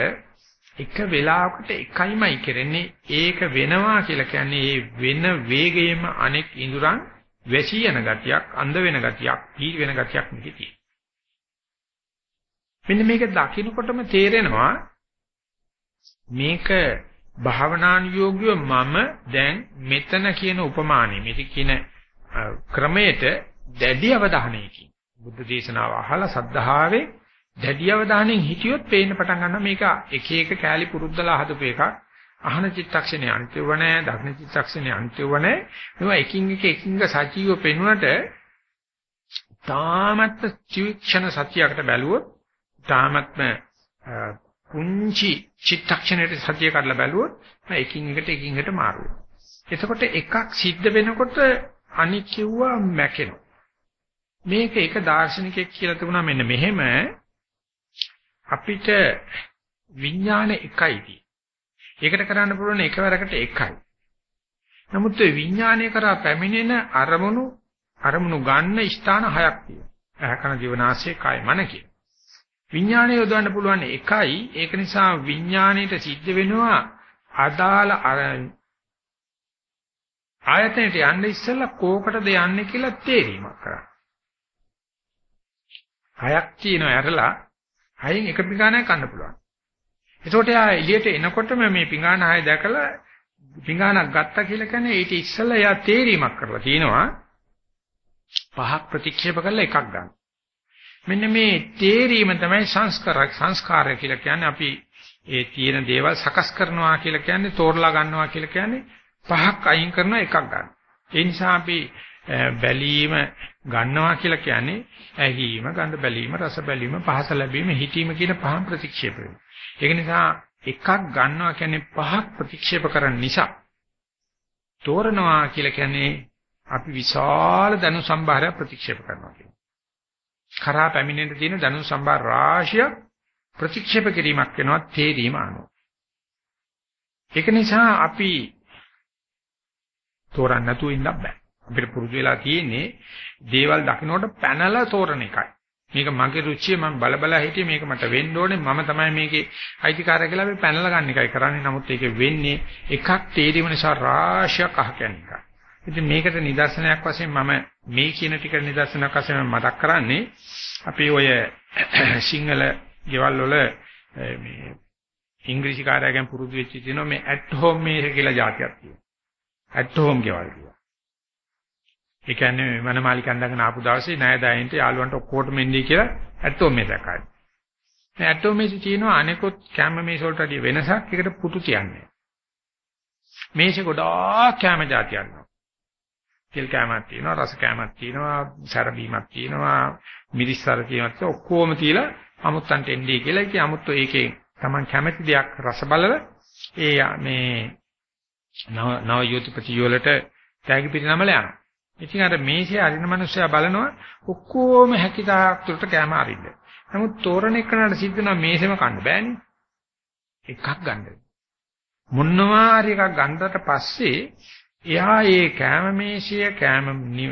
එක වෙලාවකට එකයිමයි කරන්නේ. ඒක වෙනවා කියලා කියන්නේ ඒ වෙන වේගයෙන්ම අනෙක් ඉඳුරන් වැසී යන ගතියක් අඳ වෙන ගතියක් පී වෙන ගතියක් නෙකී මෙන්න මේක දකින්නකොටම තේරෙනවා මේක භාවනානුයෝගිය මම දැන් මෙතන කියන උපමානෙ මෙති කියන ක්‍රමයට දැඩි අවධානයකින් බුද්ධ දේශනාව අහලා සද්ධාවේ දැඩි අවධානයෙන් හිටියොත් පේන්න පටන් ගන්නවා මේක එක එක කෑලි පුරුද්දලා හදපු එකක්. අහන චිත්තක්ෂණේ අන්තිව නැහැ, දක්න චිත්තක්ෂණේ අන්තිව නැහැ. මේවා එකින් එක එකින් සජීව පෙනුනට තාමත් චික්ෂණ සත්‍යයකට බැලුවොත් තාමත්ම පුංචි චිත්තක්ෂණයට සත්‍ය කරලා බැලුවොත් එකින් එකට එකින් එකට මාරු එතකොට එකක් සිද්ධ වෙනකොට අනික් කිව්වා මැකෙනවා. මේක එක දාර්ශනිකයෙක් කියලා තිබුණා මෙන්න මෙහෙම අපිට විඥාන එකයි ඒකට කරන්න පුළුවන් එකවරකට එකයි. නමුත් ඒ විඥානය කරා පැමිණෙන අරමුණු අරමුණු ගන්න ස්ථාන හයක් තියෙනවා. ඇහැකන ජීවනාශය කය මන කියන. විඥානය යොදවන්න පුළුවන් එකයි. ඒක නිසා විඥාණයට සිද්ධ වෙනවා අදාළ ආයතනයට යන්න ඉස්සෙල්ලා කෝකටද යන්නේ කියලා තේරීමක් කරන්න. හයක් තියෙනවා ඇරලා හයෙන් එක පිඟානයක් කන්න පුළුවන්. එතකොට යා එළියට එනකොටම මේ පිඟාන හය දැකලා පිඟානක් ගත්තා කියලා කියන්නේ ඊට ඉස්සෙල්ලා යා තේරීමක් කරලා තිනවා පහක් ප්‍රතික්ෂේප කරලා එකක් ගන්න. මෙන්න මේ තේරීම තමයි සංස්කාරයක් සංස්කාරය කියලා කියන්නේ අපි ඒ තියෙන දේවල් සකස් කරනවා කියලා කියන්නේ තෝරලා ගන්නවා කියලා කියන්නේ පහක් අයින් කරනවා එකක් ගන්න. ඒ නිසා අපි බැලීම ගන්නවා කියලා කියන්නේ ඇහිීම, ගඳ බැලීම, රස බැලීම, පහස ලැබීම, හිතීම කියන පහන් ප්‍රතික්ෂේප වෙනවා. ඒක නිසා එකක් ගන්නවා කියන්නේ පහක් ප්‍රතික්ෂේප කරන නිසා තෝරනවා කියලා කියන්නේ අපි විශාල ධනු සම්භාරය ප්‍රතික්ෂේප කරනවා කියන්නේ. කරා පැමිණෙන්න තියෙන ධනු සම්භාර රාශිය ප්‍රතික්ෂේප කිරීමක් වෙනවා තේරීම අනුව. ඒක නිසා අපි තෝරන්න නැතුව ඉන්න බෑ. අපිට පුරුදු වෙලා තියෙන්නේ දේවල් දකින්නකොට පැනලා තෝරන එකයි. මේක මගේ රුචිය මම බල බල හිටියේ මේක මට වෙන්න ඕනේ මම තමයි මේකේ අයිතිකාරය කියලා අපි පැනලා ගන්න එකයි කරන්නේ. නමුත් ඒක වෙන්නේ එකක් තේරීම නිසා රාශියක් අහ කියන්නේ. ඉතින් මේකට නිදර්ශනයක් වශයෙන් මම මේ කියන ටික නිදර්ශනයක් වශයෙන් මතක් කරන්නේ අපි ඔය සිංහල ගෙවල් වල මේ ඉංග්‍රීසි කාර්යයෙන් පුරුදු වෙච්ච තියෙනවා මේ ඇට් හෝම් මේක කියලා જાතියක් තියෙනවා. ඇට් හෝම් ගෙවල් කියලා. ඒ කියන්නේ මනමාලිකන් දගෙන ආපු දවසේ ණයදායන්ට යාළුවන්ට ඔක්කොටම එන්නේ කියලා ඇට් හෝම් මේක දැක්කයි. මේ ඇට් හෝම් මේකේ තියෙනවා අනෙකුත් කැම මේස වලට වඩා වෙනසක්. ඒකට පුටු තියන්නේ. මේෂේ ගොඩාක් කැම જાතියක් නෝ. තෙල් කැමක් තියෙනවා, රස කැමක් තියෙනවා, සැර බීමක් තියෙනවා, මිරිස් සර තියෙනවා ඔක්කොම තියලා අමුත්තන්ට එන්නේ කියලා. ඉතින් අමුත්තෝ ඒකේ Taman කැමති දෙයක් රස බලල ඒ මේ නව නව යුතිපති වලට තෑගි පිටිනමල යනවා. ඉතින් අර මේසේ අරින මිනිස්සයා බලනවා ඔක්කොම හැකිතාක් තුරට කැම අරින්න. නමුත් තෝරණ එකනට සිද්ධ වෙනවා මේසෙම කන්න බෑනේ. එකක් ගන්න. මොනවා හරි එකක් ගන්නට පස්සේ එයා ඒ කැම මේසිය කැම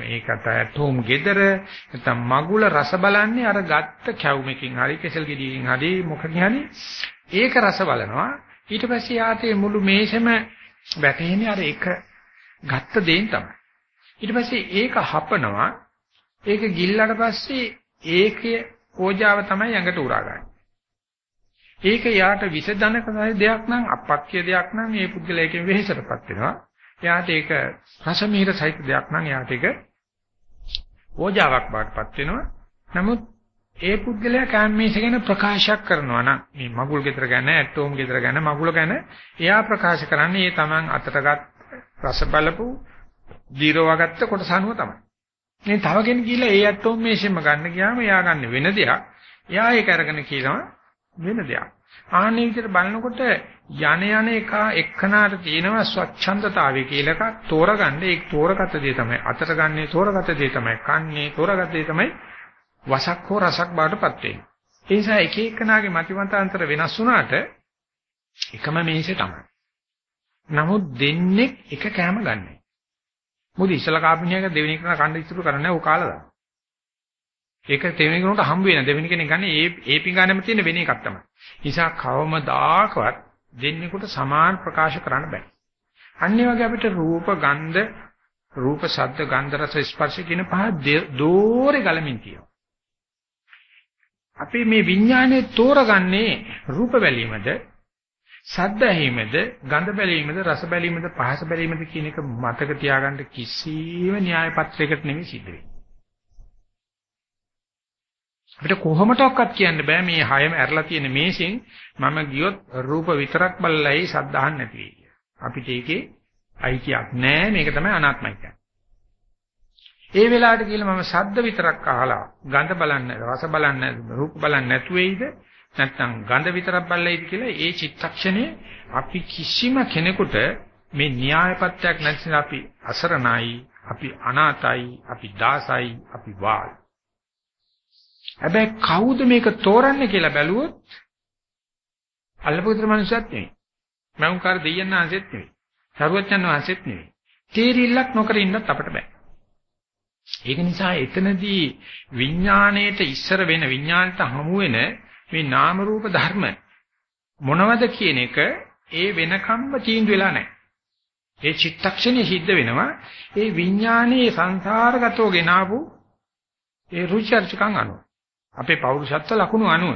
ඒකට තෝම් ගෙදර නැත්නම් මගුල රස බලන්නේ අර ගත්ත කැවුමකින් හරි කෙසල් ගෙඩියකින් හරි මොකකින් හරි ඒක රස බලනවා ඊට පස්සේ යාතේ මුළු මේසෙම වැටෙන්නේ අර එක ගත්ත දෙයින් තමයි ඊට පස්සේ ඒක හපනවා. ඒක ගිල්ලට පස්සේ ඒකේ ඕජාව තමයි ඇඟට උරාගන්නේ ඒක යාට විස දනක දෙයක් නම් අපක්‍ය දෙයක් නම් මේ පුද්ගලයාගෙන් වෙහෙසටපත් වෙනවා. එයාට ඒක රසමීර සහිත දෙයක් නම් එයාට ඒක ඕජාවක් බාටපත් වෙනවා. නමුත් ඒ පුද්ගලයා කැම්මේස ගැන ප්‍රකාශයක් කරනවා නම් මේ මගුල් ගෙදර ගැන, ඇටෝම් ගෙදර ගැන, මගුල ගැන එයා ප්‍රකාශ කරන්නේ ඒ Taman අතටගත් රස බලපු දීරවගත්ත කොටස අනුව තමයි. මේ තව කෙනෙක් ගිහලා ඒ ඇටෝම් මේෂෙම ගන්න ගියාම එයා ගන්න වෙන දෙයක්. එයා ඒක අරගෙන කියනවා වෙන දෙයක්. ආන්නේ විදිහට බලනකොට යන යන එක එක්කනාට තියෙනවා ස්වච්ඡන්දතාවය කියලා එකක් තෝරගන්න ඒ තෝරගත දේ තමයි අතට ගන්නේ තෝරගත දේ තමයි කන්නේ තෝරගත දේ තමයි වසක් හෝ රසක් බාටපත් වෙන්නේ ඒ නිසා එක එක්කනාගේ මතිමතාන්තර වෙනස් වුණාට එකම මේසේ තමයි නමුත් දෙන්නේ එක කෑම ගන්නෑ මොකද ඉස්සලා කාපිනියක දෙවෙනි කෙනා කණ්ඩ ඉතුරු කරන්නේ ਉਹ කාලා දාන ඒක දෙවෙනි කෙනෙකුට හම්බ වෙන දෙවෙනි කෙනෙක් ගන්න ඒ ඒ පිඟානෙම තියෙන වෙන එකක් තමයි නිසා කවමදාකවත් දෙන්නෙකුට සමාන ප්‍රකාශ කරන්න බෑ. අනිත් වගේ අපිට රූප, ගන්ධ, රූප, ශබ්ද, ගන්ධ, රස, ස්පර්ශ කියන පහ දෝරේ ගලමින් තියෙනවා. අපි මේ විඥානේ තෝරගන්නේ රූප බැලීමද, ශබ්ද ඇහිමද, ගන්ධ බැලීමද, රස බැලීමද, පහස බැලීමද කියන එක මතක තියාගන්න කිසිම න්‍යාය පත්‍රයකට නෙමෙයි සිද්ධ වෙන්නේ. අපිට කොහොමඩක්වත් කියන්න බෑ මේ හයම ඇරලා තියෙන මේසෙන් මම ගියොත් රූප විතරක් බලලයි සද්ධාහන් නැති වෙයි කියලා. අපිට ඒකේ අයිතියක් නෑ මේක තමයි අනාත්මයි කියන්නේ. ඒ වෙලාවට කියලා මම ශබ්ද විතරක් අහලා ගඳ බලන්නේ රස බලන්නේ රූප බලන්නේ නැතු වෙයිද නැත්නම් ගඳ විතරක් බලලයිද කියලා ඒ චිත්තක්ෂණේ අපි කිසිම කෙනෙකුට මේ න්‍යායපත්‍යක් නැතිනම් අපි අසරණයි අපි අනාතයි අපි දාසයි අපි වාල් හැබැයි කවුද මේක තෝරන්නේ කියලා බැලුවොත් අල්ලපු ගෙදර මිනිස්සුත් නෙවෙයි. මෞංකාර දෙයයන් ආසෙත් නෙවෙයි. සරුවච්චන් වහන්සේත් නෙවෙයි. තේරිල්ලක් නොකර ඉන්නත් අපිට බෑ. ඒක නිසා එතනදී විඥාණයට ඉස්සර වෙන විඥාණයට හමු වෙන මේ නාම රූප ධර්ම මොනවද කියන එක ඒ වෙනකම්ම තීන්දුව වෙලා නැහැ. ඒ චිත්තක්ෂණේ සිද්ධ වෙනවා ඒ විඥානයේ සංසාරගතව ගෙනාවු ඒ රුචර්චකම් අනුව. අපේ පෞරුෂත්ව ලකුණු අනුව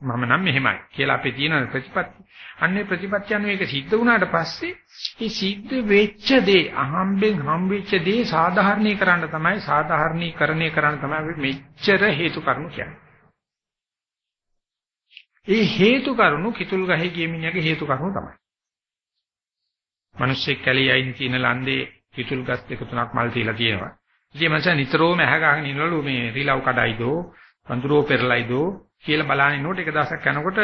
මම නම් මෙහෙමයි කියලා අපේ තියෙන ප්‍රතිපත්ති. අන්නේ ප්‍රතිපත්ති අනුව ඒක සිද්ධ වුණාට පස්සේ ඒ සිද්ධ වෙච්ච දේ අහම්බෙන් හම්බෙච්ච දේ සාධාරණීකරන්න තමයි සාධාරණීකරණය කරන්න තමයි අපි මෙච්චර හේතු කරුණු කියන්නේ. ඒ හේතු කරුණු කිතුල් ගහේ ගිය මිනිහගේ හේතු කරුණු තමයි. මිනිස්සෙක් කැලේ අයින් තියෙන ලන්දේ කිතුල් ගස් දෙක තුනක් මල් තියලා තියෙනවා. ඉතින් මං නිතරම ඇහ ගහගෙන ඉන්නවලු මේ රිලව් කඩයිදෝ, වඳුරෝ පෙරලයිදෝ කියලා බලන්නේ නෝට එක දවසක් යනකොට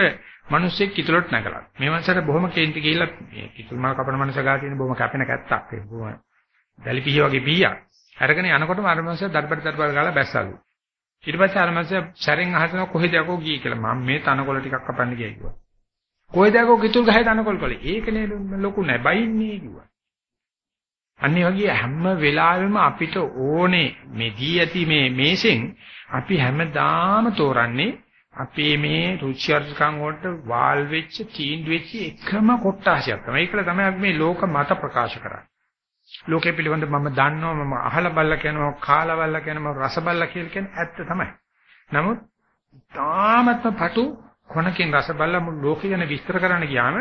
මිනිස්සෙක් කිතුලට නැගලා. මේ මනසට බොහොම කේන්ති ගිහිල්ලා මේ කිතුල් මල් කපන මනස ගා තියෙන බොහොම කැපෙන කැත්තක් ඒ බොහොම දැලිපිහ වගේ පීයක්. අරගෙන යනකොටම අර මනස දඩබඩ දඩබඩ ගාලා බැස්සලු. ඊට පස්සේ අර මනස සැරෙන් අහනවා කොහෙද යකෝ ගියේ කියලා. මම මේ තනකොළ ටිකක් කපන්න ගියා කිව්වා. කොහෙද යකෝ කිතුල් ගහේ තනකොළ කොළේ. ඒක නේ ලොකු නෑ බයින්නේ කිව්වා. අන්නේ වගේ හැම වෙලාවෙම අපිට ඕනේ මේ දී ඇති මේ මේසෙන් අපි හැමදාම තෝරන්නේ අපේ මේ රුචි අරුචිකම් වලට වාල් වෙච්ච තීන්දුව වෙච්ච එකම කොටාසියක් තමයි. ඒකල තමයි අපි මේ ලෝක මත ප්‍රකාශ කරන්නේ. ලෝකේ පිළිබඳ මම දන්නවා මම අහලා බල්ලා කියනවා කාලා බල්ලා කියනවා රස බල්ලා කියලා කියන්නේ ඇත්ත තමයි. නමුත් තාමත්ම පටු කොනකින් රස බල්ලා මුළු ලෝකෙ ගැන විස්තර කරන්න ගියාම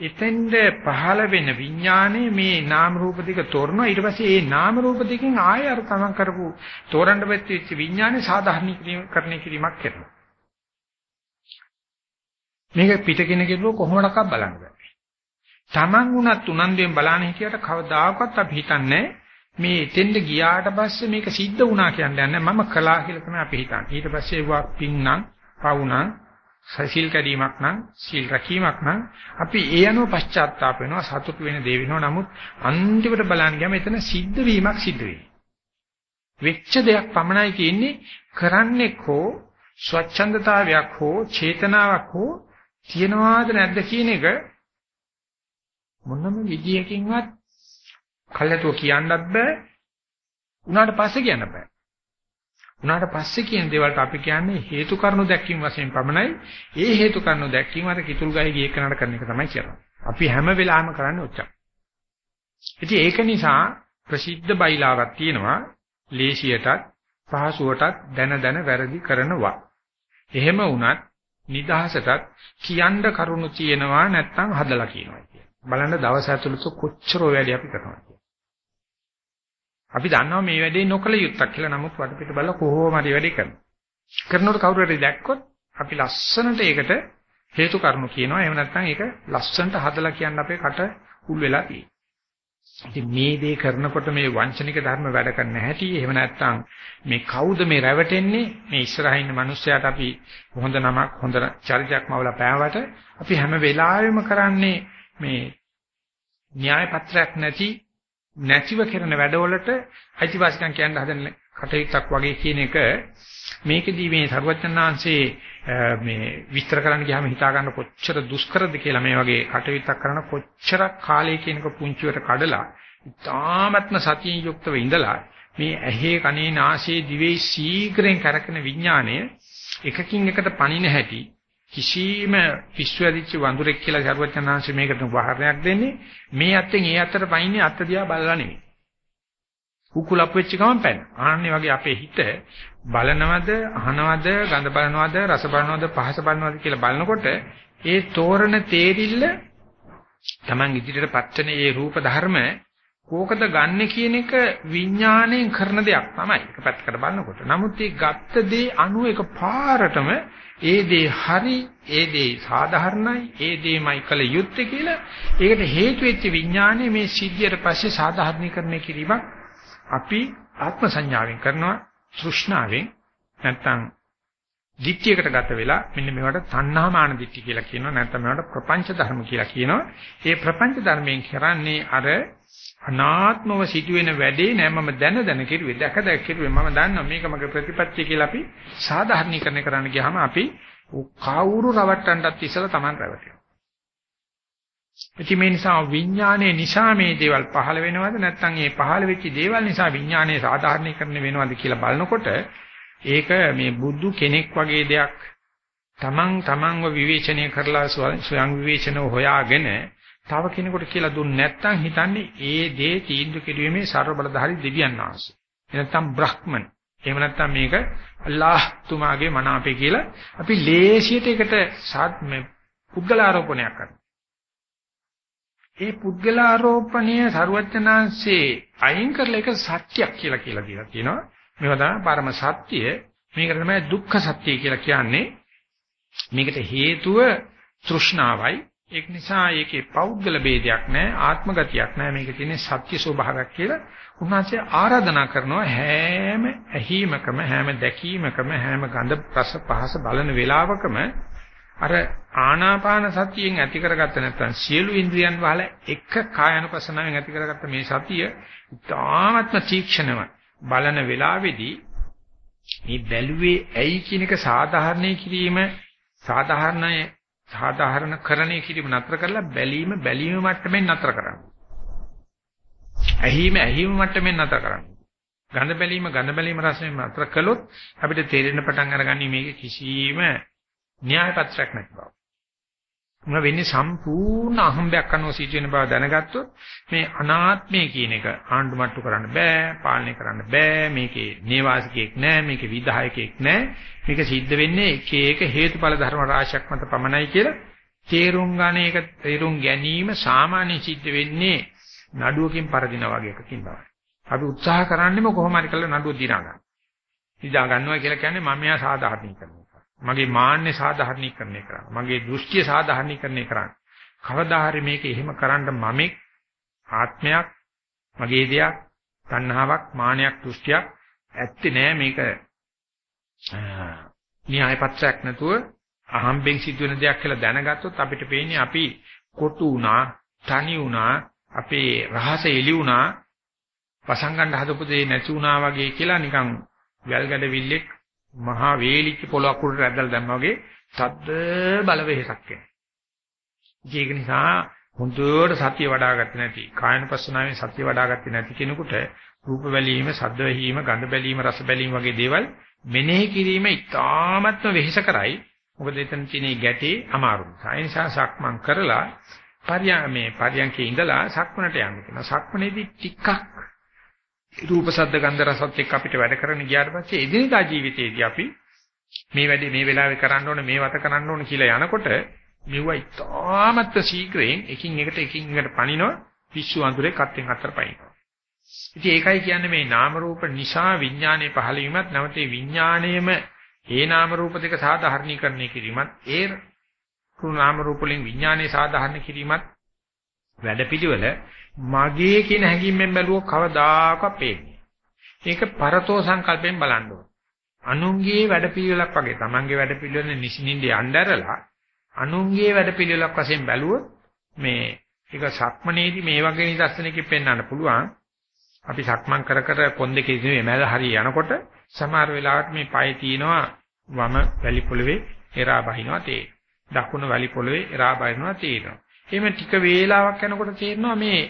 එතෙන්ද පහළ වෙන විඥානේ මේ නාම රූප දෙක තෝරනවා. ඊට පස්සේ ඒ නාම රූප දෙකෙන් ආය අර තමන් කරපු තෝරන්න වෙච්ච විඥානේ සාධාරණීකරණය කිරීමක් කරනවා. මේක පිට කෙනෙකුට කොහොමඩක්වත් බලන්න බෑ. Taman උනත් උනන්දුවෙන් බලන්න හිටියට කවදාකවත් අපි හිතන්නේ මේ එතෙන්ද ගියාට පස්සේ මේක සිද්ධ වුණා කියන්නේ නැහැ මම කළා කියලා තමයි අපි හිතන්නේ. ඊට පස්සේ ඒවා පින්නම්, පවුනම්, සීල් කැඩීමක් නම්, සීල් රැකීමක් නම් අපි ඒ අනුව පශ්චාත්තාප වෙනවා, සතුටු වෙන දේ වෙනවා. නමුත් අන්තිමට බලන්න ගියාම එතන සිද්ධ වීමක් සිද්ධ වෙයි. වෙච්ච දෙයක් පමණයි කියන්නේ කරන්නේ කෝ ස්වච්ඡන්දතාවයක් හෝ චේතනාවක් හෝ තියනවාද නැද්ද කියන එක මොනම විදියකින්වත් කල්ලාතෝ කියන්නත් බෑ. උනාට පස්සේ කියන්න බෑ. උනාට පස්සේ කියන දේවල්ට අපි කියන්නේ හේතු කාරණු දැක්වීම වශයෙන් පමණයි. ඒ හේතු කාරණු දැක්වීම අර කිතුල් ගහේ ගියේ කනට කරන එක තමයි කියන්නේ. අපි හැම වෙලාවෙම කරන්නේ ඔච්චර. ඉතින් ඒක නිසා ප්‍රසිද්ධ බයිලාවක් තියෙනවා ලේසියටත් පහසුවටත් දැන දැන වැරදි කරනවා. එහෙම වුණත් නිදහසටත් කියන්න කරුණු තියෙනවා නැත්නම් හදලා කියනවා. බලන්න දවස් ඇතුළත කොච්චර ඔය වැඩි අපි කරනවා අපි දන්නවා මේ වැඩේ නොකල යුත්තක් කියලා නමුත් වටපිට බලලා කොහොම හරි වැඩේ කරනවා. කරනකොට කවුරු හරි දැක්කොත් අපි ලස්සනට ඒකට හේතු කාරණු කියනවා. එහෙම නැත්නම් ඒක ලස්සනට හදලා කියන්න අපේ කට උල් වෙලා තියෙනවා. ඉතින් මේ දේ කරනකොට මේ වංචනික ධර්ම වැඩ කරන්න හැටි එහෙම නැත්නම් මේ කවුද මේ රැවටෙන්නේ මේ ඉස්සරහින් ඉන්න මිනිස්සයාට අපි හොඳ නමක් හොඳ චරිතයක් මවලා පෑවට අපි හැම වෙලාවෙම කරන්නේ මේ න්‍යාය පත්‍රයක් නැති නැතිව කරන වැඩවලට අයිතිවාසිකම් කියන්න හදන කටයුත්තක් වගේ කියන එක මේකෙදී මේ සර්වඥාන්සේ මේ විස්තර කරන්න ගියාම හිතා ගන්න කොච්චර දුෂ්කරද කියලා මේ වගේ කටයුත්තක් කරන කොච්චරක් කාලය කියනක පුංචිවට කඩලා ඉතාමත්ම සතියින් යුක්තව ඉඳලා මේ ඇහි කනේ නාසයේ දිවේ ශීඝ්‍රයෙන් කරකන විඥාණය එකකින් එකට පණින හැටි කිසිම පිස්සු ඇදිච්ච වඳුරෙක් කියලා සරුවචනාංශ මේකට උදාහරණයක් දෙන්නේ මේ අත්ෙන් ඒ අතට පයින්නේ අත දිහා බලලා නෙමෙයි. කුකුලප් වෙච්ච ගමන් පැන. ආන්නේ වගේ අපේ හිත බලනවද, අහනවද, ගඳ බලනවද, රස බලනවද, පහස බලනවද කියලා බලනකොට ඒ තෝරන තේරිල්ල Taman ඉදිරියට පත්වන ඒ රූප ධර්ම කෝකද ගන්න කියන එක විඥාණයෙන් කරන දෙයක් තමයි. එක පැත්තකට බලනකොට. නමුත් මේ ගත්ත දේ අනු එක පාරටම ඒ දේ හරි, ඒ දේ සාධාරණයි, ඒ දේමයි කල යුත්තේ කියලා ඒකට හේතු වෙච්ච විඥානයේ මේ සිද්ධියට පස්සේ සාධාරණීකරණය කිරීමක් අපි ආත්ම සංඥාවෙන් කරනවා, තෘෂ්ණාවෙන් නැත්තම් දිට්ඨියකට ගත වෙලා මෙන්න මේවට තණ්හාමාන දිට්ඨි කියලා කියනවා නැත්නම් මේවට ප්‍රපංච ධර්ම කියලා කියනවා. ඒ ප්‍රපංච ධර්මයෙන් කරන්නේ අර අනාත්මව සිදුවෙන වැඩේ නෑ මම දැන දැන කිරුවේ දැක දැක කිරුවේ. මම දන්නවා මේක මගේ ප්‍රතිපත්තිය කියලා අපි සාධාරණීකරණය කරන්න ගියාම අපි කවුරු රවට්ටන්නත් ඉස්සලා Taman රැවටෙනවා. ඉතින් මේ නිසා විඥානයේ නිසා මේ දේවල් පහළ වෙනවද? නැත්නම් මේ පහළ වෙච්ච දේවල් නිසා විඥානයේ සාධාරණීකරණය වෙනවද කියලා බලනකොට ඒක මේ බුදු කෙනෙක් වගේ දෙයක් තමන් තමන්ව විවේචනය කරලා ස්වයං විවේචනව හොයාගෙන තව කෙනෙකුට කියලා දුන්නේ නැත්නම් හිතන්නේ ඒ දේ තීන්දුව කෙරීමේ ਸਰව බලධාරී දෙවියන් වහන්සේ. එනත්තම් බ්‍රහ්මන්. එහෙම නැත්නම් මේක අල්ලාහ් තුමාගේ මන අපේ කියලා අපි ලේසියට එකට සාත් මේ පුද්ගලාරෝපණයක් කරනවා. ඒ පුද්ගලාරෝපණය ਸਰුවචනාංශේ අයින් කරලා ඒක සත්‍යයක් කියලා කියලා කියලා කියනවා. මේවා තමයි පරම සත්‍ය. මේකට තමයි දුක්ඛ සත්‍ය කියලා කියන්නේ. මේකට හේතුව තෘෂ්ණාවයි ඒක නිසා ඒකේ පෞද්ගල ભેදයක් නැහැ, ආත්ම ගතියක් නැහැ. මේකේ තියෙන සත්‍ය ස්වභාවයක් කියලා උන්වහන්සේ ආරාධනා කරනවා හැම ඇහිමකම, හැම දැකීමකම, හැම ගඳ රස පහස බලන වේලාවකම අර ආනාපාන සතියෙන් ඇති කරගත්ත නැත්නම් සියලු ඉන්ද්‍රියන් වල එක කායනුපසනාවෙන් ඇති කරගත්ත මේ සතිය ඉතාමත්ම තීක්ෂණව බලන වෙලාවේදී මේ බැලුවේ ඇයි කියන එක සාධාරණේ කිරීම සාධාරණය සාධාරණකරණය කිරීම නතර කරලා බැලීම බැලීම මට්ටමින් නතර කරන්න. ඇහිම ඇහිම මට්ටමින් නතර කරන්න. ගඳ බැලීම ගඳ බැලීම රසයෙන් නතර කළොත් අපිට තේරෙන පටන් අරගන්නේ මේක කිසිම න්‍යාය පත්‍රයක් නැති බව. මොන වෙන්නේ සම්පූර්ණ අහම්බයක් අනුව සිදුවෙන බව දැනගත්තොත් මේ අනාත්මය කියන එක ආණ්ඩු මට්ටු කරන්න බෑ පාලනය කරන්න බෑ මේකේ නේවාසිකයෙක් නෑ මේකේ විධායකයෙක් නෑ මේක සිද්ධ වෙන්නේ එක එක හේතුඵල ධර්ම රාශියක් මත පමණයි කියලා තේරුම් ගන්න එක තේරුම් ගැනීම සාමාන්‍ය සිද්ධ වෙන්නේ නඩුවකින් පරදිනා වගේ එකකින් තමයි. අපි උත්සාහ කරන්නේම කොහොම හරි කරලා නඩුව දිනා ගන්න. දිනා ගන්නවා කියලා කියන්නේ මම යා සාධාරණීකරණය මගේ මාන්නේ සාධාරණීකරණය කරන්න. මගේ දෘෂ්ටිය සාධාරණීකරණය කරන්න. කවදා හරි මේක එහෙම කරන්න මමෙක් ආත්මයක් මගේ දෙයක් තණ්හාවක් මානයක් දෘෂ්ටියක් ඇත්තේ නෑ මේක න්‍යාය පත්‍රයක් නැතුව අහම්බෙන් සිදුවෙන දෙයක් කියලා දැනගත්තොත් අපිට පේන්නේ අපි කොටු වුණා, තනි වුණා, අපේ රහස එළි වුණා, වසංගණ්ඩ හදපු දෙයක් නැති වුණා වගේ කියලා නිකන් වැල්ගඩ විල්ලෙක් මහා වේලිච්ච පොලොක් උඩට ඇදලා දැම්මා වගේ සද්ද බල වෙහසක් එනවා. ඒක නිසා හොඳට සතිය වඩාගත්තේ නැති කායනපස්සනාවේ සතිය වඩාගත්තේ නැති කෙනෙකුට රූප බැලීම, ශබ්ද වැහිීම, ගන්ධ බැලීම, රස බැලීම වගේ දේවල් මෙනෙහි කිරීම ඉතාමත්ම වෙහෙස කරයි. මොකද එතන තියෙන ගැටේ අමාරු නිසා. ඒ නිසා සක්මන් කරලා පරියන් මේ පරියන්කේ ඉඳලා සක්මනට යන්න කියනවා. සක්මනේදී ටිකක් රූප ශබ්ද ගන්ධ රසත් එක්ක අපිට වැඩ කරන්න ගියාට පස්සේ එදිනදා ජීවිතයේදී අපි මේ වැඩේ මේ වෙලාවේ කරන්න ඕනේ මේ වත කරන්න ඕනේ කියලා යනකොට මෙවුවා ඉතාමත් ශීඝ්‍රයෙන් එකින් එකට එකින් එකට පණිනවා පිස්සු අඳුරේ කත්තෙන් අතර පයින්නවා. ඉතින් ඒකයි කියන්නේ මේ නාම රූප නිසා විඥානයේ පහළ වීමත් නැවතේ විඥාණයම ඒ නාම රූප දෙක සාධාරණීකරණය කිරීමත් ඒ කුණු නාම රූප වලින් විඥානයේ සාධාරණ කිරීමත් වැඩපිළිවෙල මගේ කියන හැඟීමෙන් බැලුවොත් කවදාකවත් පේන්නේ. ඒක පරතෝ සංකල්පයෙන් බලන්න ඕන. අනුන්ගේ වැඩපිළිවෙලක් වගේ තමන්ගේ වැඩපිළිවෙල නිසින්ින්ද යnderලා අනුන්ගේ වැඩපිළිවෙලක් වශයෙන් බැලුවොත් මේ ඒක සක්මනේදී මේ වගේ නිදර්ශනකින් පෙන්වන්න පුළුවන්. අපි සක්මන් කර කර පොන් දෙකේ ඉන්නේ මැද හරිය යනකොට සමහර වෙලාවට මේ පය තියෙනවා වම වැලි පොළවේ එරා බහිනවා තේ. දකුණු වැලි පොළවේ එරා බහිනවා තේනවා. එහෙම ටික වේලාවක් යනකොට තේරෙනවා මේ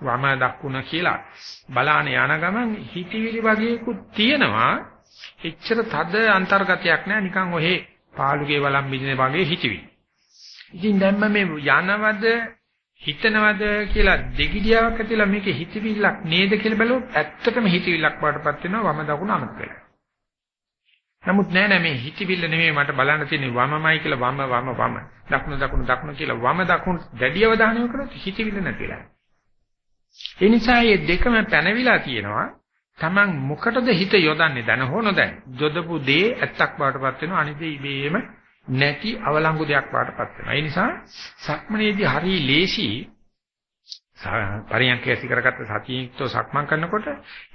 වම දකුණ කියලා බලාන යන ගමන් හිතවිලි වගේකුත් තියෙනවා එච්චර තද අන්තර්ගතයක් නෑ නිකන් ඔහෙ පාළුගේ වළම් බින්දේ වගේ හිතවිලි. ඉතින් දැන් මේ යනවද හිතනවද කියලා දෙගිඩියාවක් ඇතිලා මේකේ හිතවිල්ලක් නේද කියලා බැලුවොත් ඇත්තටම හිතවිල්ලක් වඩපත් වෙනවා වම දකුණ අමතක වෙලා. නමුත් නෑ නෑ මේ හිතවිල්ල නෙමෙයි මට බලන්න තියෙන්නේ වමමයි කියලා වම වම වම දකුණ දකුණ දකුණ කියලා වම දකුණ දැඩියව දාහනය කරොත් හිතවිල්ල නැතිලා. ඒ නිසා මේ දෙකම පැනවිලා තියෙනවා. Taman මොකටද හිත යොදන්නේ දැන හෝ නොදැන. යොදපු දේ ඇත්තක් බවටපත් වෙනවා අනිදේ ඉබේම නැති අවලංගු දෙයක් බවටපත් වෙනවා. ඒ නිසා සක්මනේදී හරිය ලේසි පරියන්ක ඇති කරගත්ත සතියින්තෝ සක්මන් කරනකොට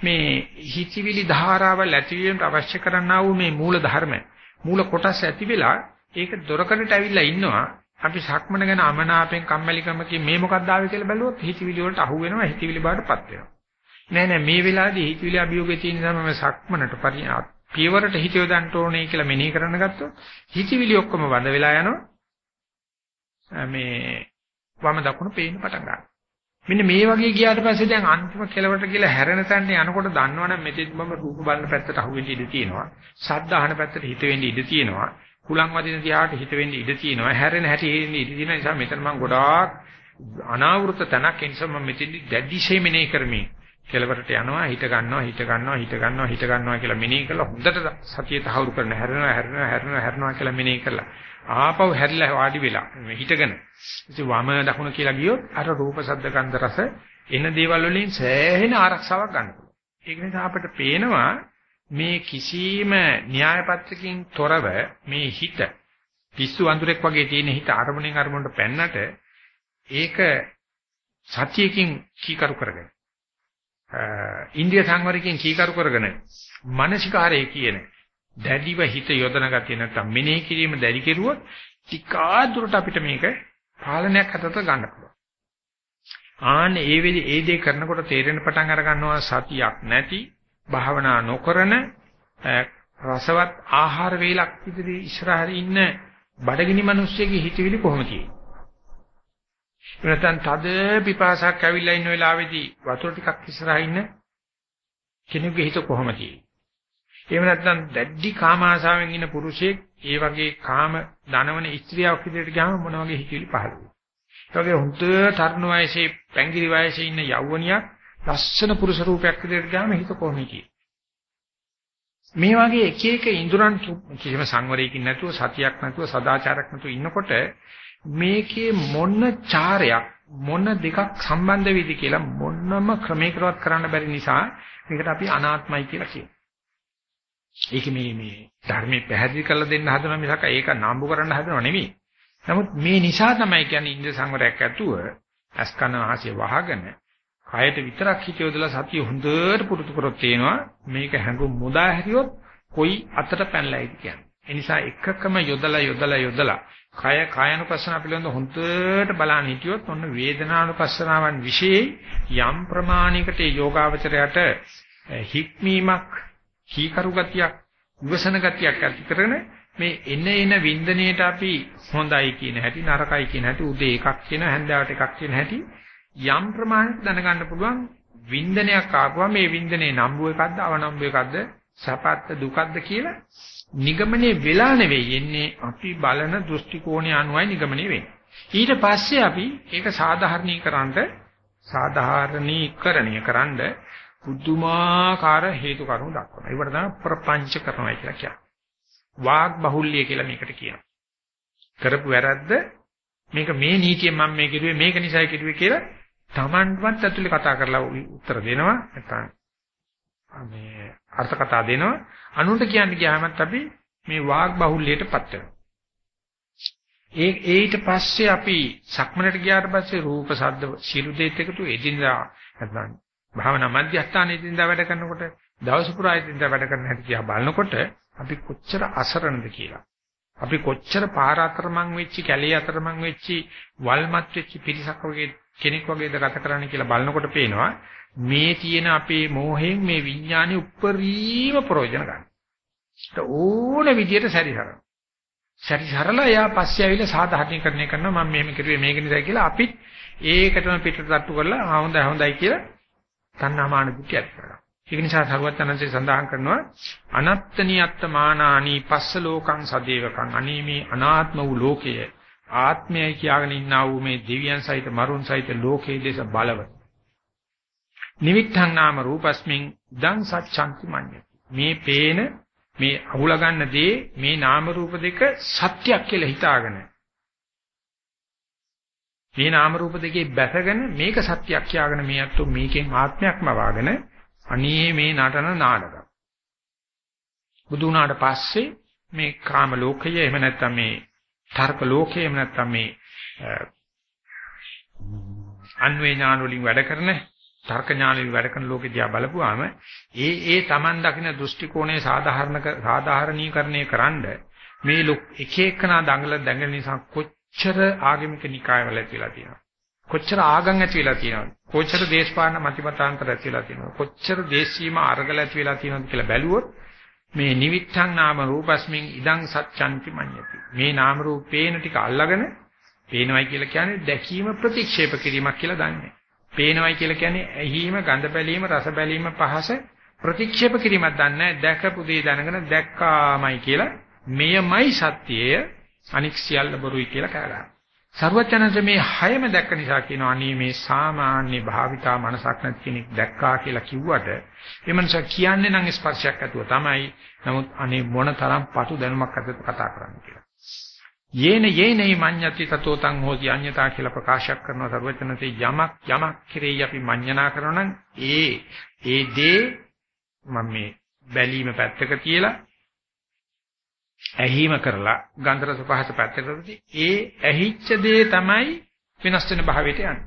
මේ හිතවිලි ධාරාවල් ඇතිවීමට අවශ්‍ය කරන්නා වූ මේ මූල ධර්ම මූල කොටස් ඇති වෙලා ඒක දොරකඩට ඇවිල්ලා ඉන්නවා අපි සක්මන ගැන අමනාපෙන් කම්මැලිකමකින් මේ මොකක්ද ආවේ කියලා බැලුවොත් හිතවිලි වලට අහු වෙනවා හිතවිලි බාටපත් වෙනවා. නෑ නෑ මේ වෙලාවේදී හිතවිලි අභියෝගයේ තියෙන නිසා මම සක්මනට පියවරට හිත යොදන්න ඕනේ කියලා මෙනෙහි කරන්න ගත්තොත් හිතවිලි ඔක්කොම වඳ වෙලා යනවා. මේ වම දකුණ පේන්න පටන් ගන්නවා. මෙන්න මේ වගේ ගියාට පස්සේ දැන් අන්තිම කෙලවට කියලා හැරෙන තැනට යනකොට දන්නවනම් මෙතෙන් මම රූප බලන පැත්තට අහු වෙන්න ඉඩ තියෙනවා. ශබ්ද අහන පැත්තට හිත වෙන්න ඉඩ තියෙනවා. කුලං වදින දිහාට හිත වෙන්න ඉඩ තියෙනවා. හැරෙන හැටි හේන්න ඉඩ තියෙන නිසා මෙතන මම ගොඩාක් අනාවෘත තැනක් ඒ නිසා මම මෙතෙන්දි දැඩිශේ මෙනේ කරමින් කෙලවරට යනවා හිත ගන්නවා හිත ගන්නවා හිත ගන්නවා හිත ගන්නවා කියලා මෙනෙහි කරලා හොඳට සතිය තහවුරු කරන හැරෙනවා හැරෙනවා හැරෙනවා හැරෙනවා කියලා මෙනෙහි කරලා ආපහු හැරිලා වාඩි වෙලා හිටගෙන ඉතින් වම දකුණ කියලා ගියොත් අර රූප ශබ්ද ගන්ධ රස එන දේවල් වලින් සෑහෙන ආරක්ෂාවක් ගන්න පුළුවන්. ඒක නිසා අපිට පේනවා මේ කිසිම න්‍යායපත්‍රකින් තොරව මේ හිත පිස්සු වඳුරෙක් වගේ තියෙන හිත අරමුණෙන් අරමුණට පැන්නට ඒක සතියකින් කීකරු කරගෙන ඉන්දිය සංවරයෙන් කීකරු කරගෙන මානසිකාරයේ කියන දැඩිව හිත යොදන ගතිය නැත්තම් මෙනෙහි කිරීම දැඩි කෙරුවොත් ටිකා දුරට අපිට මේක පාලනයක් අතට ගන්න පුළුවන්. ආන්න ඒ වෙලේ ඒ දේ කරනකොට තේරෙන පටන් අර ගන්නවා සතියක් නැති භාවනා නොකරන රසවත් ආහාර වේලක් ඉදිරි ඉස්සරහින් ඉන්න බඩගිනි මිනිස්සෙගේ හිතවිලි කොහොමද තියෙන්නේ? නැත්නම් තද පිපාසක් ඇවිල්ලා ඉන්න වෙලාවේදී වතුර ටිකක් ඉස්සරහින් ඉන්න කෙනෙකුගේ හිත කොහොමද තියෙන්නේ? එහෙම නැත්නම් දැඩි කාම ආශාවෙන් ඉන්න පුරුෂයෙක් ඒ වගේ කාම ධනවන ස්ත්‍රියක් ඉදිරියට ගියාම මොන වගේ හිතවිලි පහළ වෙනවා. ඒ වගේ හුඟ තරුණ වයසේ පැංගිරි වයසේ ඉන්න යෞවනියක් ලස්සන පුරුෂ රූපයක් ඉදිරියට ගියාම හිත කොහොමද මේ වගේ එක එක ඉඳුරන් කිසිම සංවරයකින් නැතුව සතියක් නැතුව සදාචාරයක් නැතුව ඉන්නකොට මේකේ මොන චාරයක් මොන දෙකක් සම්බන්ධ වෙයිද කියලා මොනම ක්‍රමයකවත් කරන්න බැරි නිසා මේකට අපි අනාත්මයි කියලා කියනවා. ඒක මේ මේ ධර්මයේ පැහැදිලි කරලා දෙන්න හදන මිසක ඒක නම්බු කරන්න හදනව නෙමෙයි. නමුත් මේ නිසා තමයි කියන්නේ ඉන්ද්‍ර සංවරයක් ඇතුව අස්කන ආසිය වහගෙන කයට විතරක් හිත යොදලා සතිය හොඳට පුරුදු කරොත් තේනවා මේක හැඟුම් මුදා හැරියොත් කොයි අතට පැනලායිද කියන්නේ. ඒ නිසා එකකම යොදලා යොදලා යොදලා කය කායනුපස්සන පිළිබඳ හොඳට බලන්න හිටියොත් ඔන්න වේදනානුපස්සනාවන් විශේෂ යම් ප්‍රමාණයකට යෝගාවචරයට හික්මීමක් කීකරු ගතියක් විවසන ගතියක් ඇති කරගෙන මේ එන එන වින්දනයේට අපි හොඳයි කියන හැටි නරකයි කියන හැටි උදේ එකක් කියන හැන්දෑවට එකක් කියන හැටි යම් ප්‍රමාණයක් දැනගන්න පුළුවන් වින්දනයක් ආපුවා මේ වින්දනේ නම්බු එකක්ද අවනම්බු එකක්ද සපත්ත දුකක්ද කියලා නිගමනේ වෙලා නෙවෙයි එන්නේ අපි බලන දෘෂ්ටි කෝණය අනුවයි නිගමනේ වෙන්නේ. ඊට පස්සේ අපි ඒක සාධාරණීකරණට සාධාරණීකරණය කරන්න පුදුමාකාර හේතු කරුණු දක්වනවා. ඒවට තමයි ප්‍රපංච කරනවා කියලා කියන්නේ. වාග් බහුල්‍ය කියලා මේකට කියනවා. කරපු වැරද්ද මේක මේ නීතියෙන් මම මේ කිරුවේ මේක නිසායි කිරුවේ කියලා Tamanවත් ඇතුලේ කතා කරලා උත්තර දෙනවා. නැත්නම් මේ අර්ථ කතා දෙනවා. අනුන්ට කියන්න ගියාමත් අපි මේ වාග් බහුල්‍යයටපත් වෙනවා. ඒ ඊට පස්සේ අපි සක්මනට ගියාට පස්සේ රූප ශබ්ද සියලු දේත් එකතු එදිනදා නැත්නම් භාවනා මධ්‍යස්ථානයේ ඉඳලා වැඩ කරනකොට දවස පුරා ඉඳලා වැඩ කරන හැටි දිහා බලනකොට අපි කොච්චර අසරණද කියලා. අපි කොච්චර පාර අතරමං වෙච්චි, කැලේ අතරමං වෙච්චි, වල්මත් වෙච්චි පිරිසක් වගේ කෙනෙක් වගේද ගත කරන්න කියලා බලනකොට පේනවා මේ තියෙන අපේ මෝහයෙන් මේ විඥානේ උප්පරීම ප්‍රයෝජන ගන්න. ඕන විදියට සැරිසරන. සැරිසරලා එයා පස්සේ ඇවිල්ලා සාධාරණීකරණය කරනවා මම මෙහෙම කරුවේ මේක නිසා කියලා අපිත් ඒකටම පිටට තට්ටු කරලා ආ හොඳයි හොඳයි කියලා තණ්හාමාන දුක්ඛ ඇති කරගන්නවා. ඒක නිසා සරුවත්තරන්සේ සඳහන් කරනවා අනත්තනියත්ත මානානි පස්ස ලෝකං සදේවකං අනීමේ අනාත්ම වූ ලෝකය ආත්මයයි කියාගෙන ඉන්නා වූ මේ දෙවියන් සහිත මරුන් සහිත ලෝකයේ දේශ බලව. නිවිත්තං නාම රූපස්මින් දං සච්ඡන්ති මඤ්ඤති. මේ පේන මේ අහුලා ගන්න දේ මේ නාම රූප දෙක සත්‍යයක් කියලා හිතාගෙන මේ නාම රූප දෙකේ බැසගෙන මේක සත්‍යයක් කියාගෙන මේ අත්තු මේකෙන් ආත්මයක්ම වාගෙන අනේ මේ නටන නාටකම්. බුදු වුණාට පස්සේ මේ කාම ලෝකය එහෙම නැත්නම් මේ තර්ක ලෝකය එහෙම නැත්නම් මේ අන්වේ ඥාන වලින් වැඩ කරන තර්ක ඥාන වලින් වැඩ කරන ලෝකෙ දිහා බලපුවාම ඒ ඒ Taman දකින දෘෂ්ටි කෝණය සාධාරණ සාධාරණීකරණය කරන්න මේ එක එකනා දඟල දඟල නිසා කොච්චර ආගමික නිකායවල ඇතිලා තියෙනවා. කොච්චර ආගම් ඇතිලා තියෙනවද? කොච්චර දේශපාලන මතිමතාන්තර ඇතිලා තියෙනවද? කොච්චර දේශීය අරගල ඇතිලා තියෙනවද කියලා බැලුවොත් මේ නිවිත්තං නාම රූපස්මින් ඉදං සත්‍යන්ති මඤ්ඤති. මේ නාම රූපේන ටික අල්ලගෙන පේනවයි කියලා කියන්නේ දැකීම ප්‍රතික්ෂේප කිරීමක් කියලා දන්නේ. පේනවයි කියලා කියන්නේ ඇහිීම, ගඳ බැලීම, රස බැලීම, පහස ප්‍රතික්ෂේප කිරීමක් දන්නේ දැකපු දේ දැනගෙන දැක්කාමයි කියලා මෙයමයි සත්‍යය අනික් සියල්ල බොරුයි කියලා කෑගහනවා. සර්වඥාන්ත මේ හයම දැක්ක නිසා කියනවා අනේ මේ සාමාන්‍ය භාවිතා මනසක් නැති කෙනෙක් දැක්කා කියලා කිව්වට ඒ මනස කියන්නේ නම් ස්පර්ශයක් ඇතුව තමයි. නමුත් අනේ මොන තරම් පටු දැනුමක් අතට කතා කරන්නේ කියලා. යේන යේනයි මඤ්ඤති තතෝ තං හෝති අඤ්ඤතා කියලා ප්‍රකාශයක් කරනවා සර්වඥන්තේ යමක් යමක් කෙරෙහි අපි මඤ්ඤණා කරනවා නම් ඒ ඒ දේ මම මේ බැලීම පැත්තක තියලා ඇහිම කරලා ගන්ධ රස පහස පැත්තකදී ඒ ඇහිච්ච දේ තමයි වෙනස් වෙන භාවයට යන්නේ.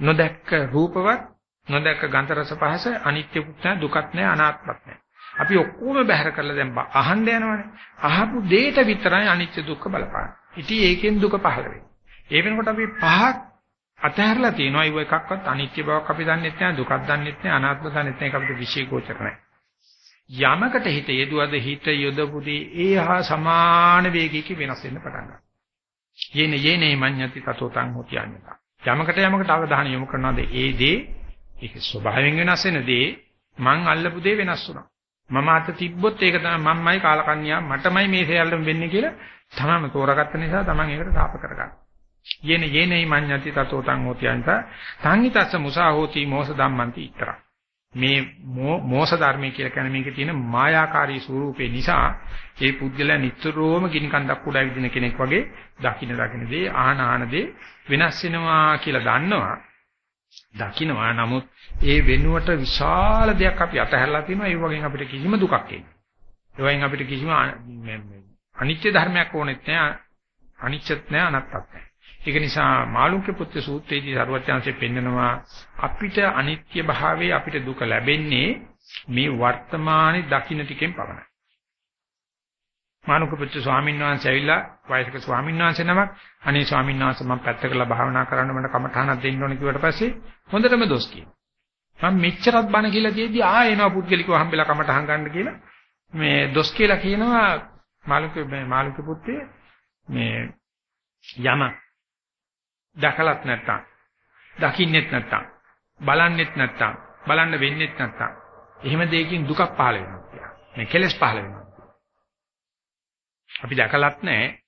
නොදැක්ක රූපවත් නොදැක්ක ගන්ධ රස පහස අනිත්‍යකුත් නැහැ දුකත් නැහැ අනාත්මත් නැහැ. අපි ඔක්කොම බැහැර කරලා දැන් අහන්න යනවනේ. අහපු දෙයට විතරයි අනිත්‍ය දුක්ඛ බලපාන්නේ. ඉතින් ඒකෙන් දුක පහළ වෙන්නේ. ඒ වෙනකොට අපි පහක් අතහැරලා තියෙනවා. ඒව එකක්වත් අනිත්‍ය බවක් අපි දන්නෙත් නැහැ, දුකක් දන්නෙත් නැහැ, අනාත්ම දන්නෙත් නැහැ. ඒක අපිට විශේෂෝචර නැහැ. යමකට හිත යෙදුවද හිත යොදපුදී ඒ හා සමාන වේගයකින් වෙනස් වෙන්න පටන් ගන්නවා. යේන යේනේ මඤ්ඤති තතෝ තං හොති අඤ්ඤතා. යමකට යමකට අවධානය යොමු කරනවාද ඒ දේ ඒක ස්වභාවයෙන් වෙනස් වෙන දේ මං අල්ලපු දේ වෙනස් වුණා. මම අත තිබ්බොත් ඒක තමයි මම්මයි කාලකන්‍යා මටමයි මේ සෙයල්ලම වෙන්නේ කියලා තමම තෝරාගත්ත නිසා තමන් ඒකට තාප කරගන්න. යේන යේනේ මඤ්ඤති තතෝ තං හොති අඤ්ඤතා. තං හිතස්ස මුසා හෝති මෝස ධම්මන්ති ඉතරා. මේ මෝස ධර්මය කියලා කියන්නේ මේකේ තියෙන මායාකාරී ස්වરૂපේ නිසා ඒ පුද්ගලයා නිතරම ගිනි කන්දක් උඩ ඇවිදින කෙනෙක් වගේ දකින්න දකින්න දේ ආහන ආහන දේ වෙනස් වෙනවා කියලා දන්නවා. දකින්නවා නමුත් ඒ වෙනුවට විශාල දෙයක් අපි අතහැරලා තිනවා. ඒ වගේන් අපිට කිසිම දුකක් එන්නේ ඒ වගේන් අපිට කිසිම අනිත්‍ය ධර්මයක් ඕනෙත් නැහැ. අනිච්චත් නැහැ. අනත්තත් නැහැ. ඒක නිසා මාළුක්‍ය පුත්‍ර සූත්‍රයේදී සරුවචාන්සේ පෙන්නනවා අපිට අනිත්‍ය භාවයේ අපිට දුක ලැබෙන්නේ මේ වර්තමානයේ දකින්න ටිකෙන් පමණයි. මාළුක්‍ය පුත්‍ර ස්වාමීන් වහන්සේ ඇවිල්ලා වයසක ස්වාමීන් වහන්සේ නමක් අනේ ස්වාමීන් වහන්සේ මම පැත්තකලා භාවනා කරන්න මට කමඨානක් දෙන්න ඕනේ කිව්වට පස්සේ හොඳටම දොස් කියනවා. මම මෙච්චරත් බණ කියලා කියද්දි ආ එනවා පුද්ගලිකව හම්බෙලා කමඨහන් ගන්න කියලා මේ දොස් කියලා කියනවා මාළුක්‍ය මාළුක්‍ය පුත්‍රේ මේ යමක් දැකලත් නැත්තම් දකින්නෙත් නැත්තම් බලන්නෙත් නැත්තම් බලන්න වෙන්නෙත් නැත්තම් එහෙම දෙයකින් දුකක් පහළ වෙනවා කියලා. මේ කෙලෙස් පහළ වෙනවා. අපි දැකලත් නැහැ.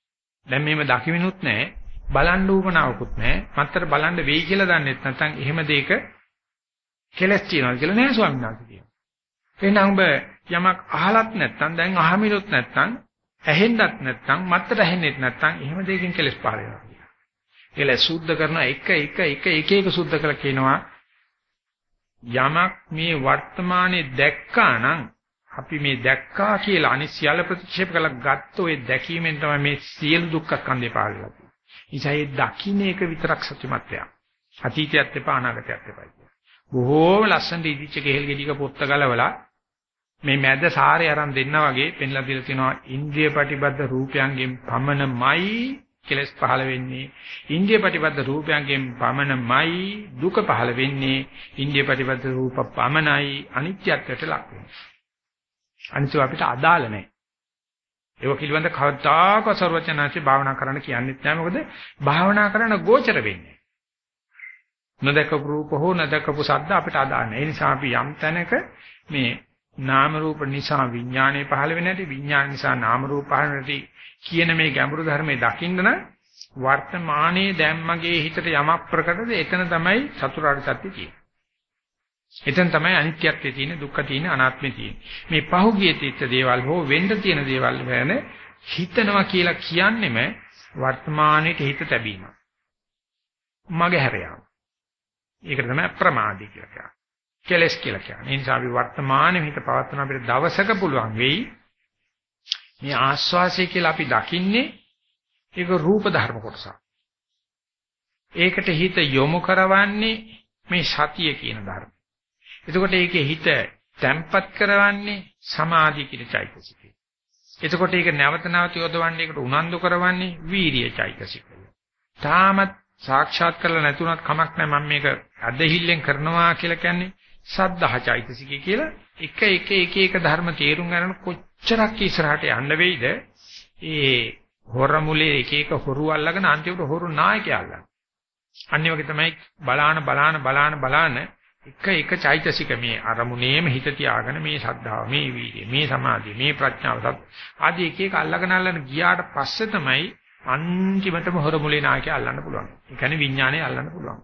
දැන් මෙහෙම දකිමිනුත් නැහැ. බලන්න උවමනාවකුත් නැහැ. මත්තර බලන්න වෙයි කියලා දන්නෙත් නැත්තම් එහෙම දෙයක කෙලස් තියනවා කියලා නෑ ස්වාමීන් වහන්සේ කියනවා. එහෙනම් ඔබ යමක් අහලත් නැත්තම් දැන් අහමිනුත් නැත්තම් ඇහෙන්නත් නැත්තම් මත්තර ඇහෙන්නෙත් නැත්තම් එහෙම දෙයකින් කෙලස් පහළ වෙනවා. කියලා සුද්ධ කරන එක එක එක එක එක සුද්ධ කරලා කියනවා යමක් මේ වර්තමානයේ දැක්කා නම් අපි මේ දැක්කා කියලා අනිසියල ප්‍රතික්ෂේප කළා ගත්ත ඔය දැකීමෙන් තමයි මේ සියලු දුක්ඛ ස්කන්ධය පාළලා තියෙන්නේ. නිසා මේ දකින්න එක විතරක් සත්‍යමත් වෙනවා. අතීතයත් එපා අනාගතයත් එපා කියන්නේ. බොහෝම ලස්සනට ඉදිච්ච කෙහෙල් ගෙඩියක පොත්ත ගලවලා මේ මැද සාරේ අරන් දෙන්නා වගේ පෙන්ලා දීලා තියෙනවා ඉන්ද්‍රිය ප්‍රතිබද්ධ රූපයන්ගෙන් පමණමයි කෙලස් පහළ වෙන්නේ. ඉන්දිය ප්‍රතිපද රූපයන්ගෙන් පමණමයි දුක පහළ වෙන්නේ. ඉන්දිය ප්‍රතිපද රූප පමණයි අනිත්‍යත්වයට ලක් වෙන්නේ. අනිත්‍ය අපිට අදාළ නැහැ. ඒක පිළිබඳ කවදාක සර්වචනාචි භාවනා කරන්න කියන්නේත් නැහැ. මොකද භාවනා කරන ගෝචර වෙන්නේ. නොදකපු රූප හෝ නොදකපු ශබ්ද අපිට අදාළ නැහැ. ඒ නිසා අපි යම් තැනක මේ නාම රූප නිසා විඥානය පහළ වෙන්නේ නැති විඥාන නිසා නාම රූප පහළ නැති කියන මේ ගැඹුරු ධර්මයේ දකින්න නම් වර්තමානයේ දැන් මගේ හිතට යමක් ප්‍රකටද එතන තමයි චතුරාර්ය සත්‍ය තියෙන්නේ. එතන තමයි අනිත්‍යත්වයේ තියෙන දුක්ඛ තියෙන අනාත්මේ තියෙන්නේ. මේ පහුගිය තිත්ත දේවල් හෝ වෙන්න තියෙන දේවල් වෙන හිතනවා කියලා කියන්නේම වර්තමානයේ හිත තැබීම. මගේ හැරයාම. ඒකට තමයි ප්‍රමාදී කියලා කියන්නේ. කෙලස් කියලා කියන්නේ. ඒ නිසා අපි වර්තමානයේ හිත පවත්වන අපිට දවසක පුළුවන් වෙයි මේ ආස්වාසය කියලා අපි දකින්නේ ඒක රූප ධර්ම කොටසක්. ඒකට හිත යොමු කරවන්නේ මේ සතිය කියන ධර්ම. එතකොට ඒකේ හිත තැම්පත් කරවන්නේ සමාධිය කියන චෛතසිකය. එතකොට ඒක නැවත නැවත යොදවන්නේ ඒකට උනන්දු කරවන්නේ වීරිය චෛතසිකය. තාමත් සාක්ෂාත් කරලා නැතුණත් කමක් නැහැ මම මේක අදහිල්ලෙන් කරනවා කියලා කියන්නේ සද්ධා චෛතසිකය කියලා එක එක එක එක ධර්ම තේරුම් ගන්න කොච්චරක් ඉස්සරහට යන්න වෙයිද ඒ හොරමුලේ එක එක හොරු අල්ලගෙන අන්තිමට හොරු නායකයා අල්ලන. අනිත් වගේ තමයි බලාන බලාන බලාන බලාන එක එක චෛතසික මේ අරමුණේම හිත තියාගෙන මේ ශ්‍රද්ධාව මේ වීර්ය මේ සමාධිය මේ ප්‍රඥාව ආදී එක එක අල්ලගෙන අල්ලන ගියාට පස්සේ තමයි අන්තිමටම හොරමුලේ නායකයා අල්ලන්න පුළුවන්. ඒ කියන්නේ විඥානය අල්ලන්න පුළුවන්.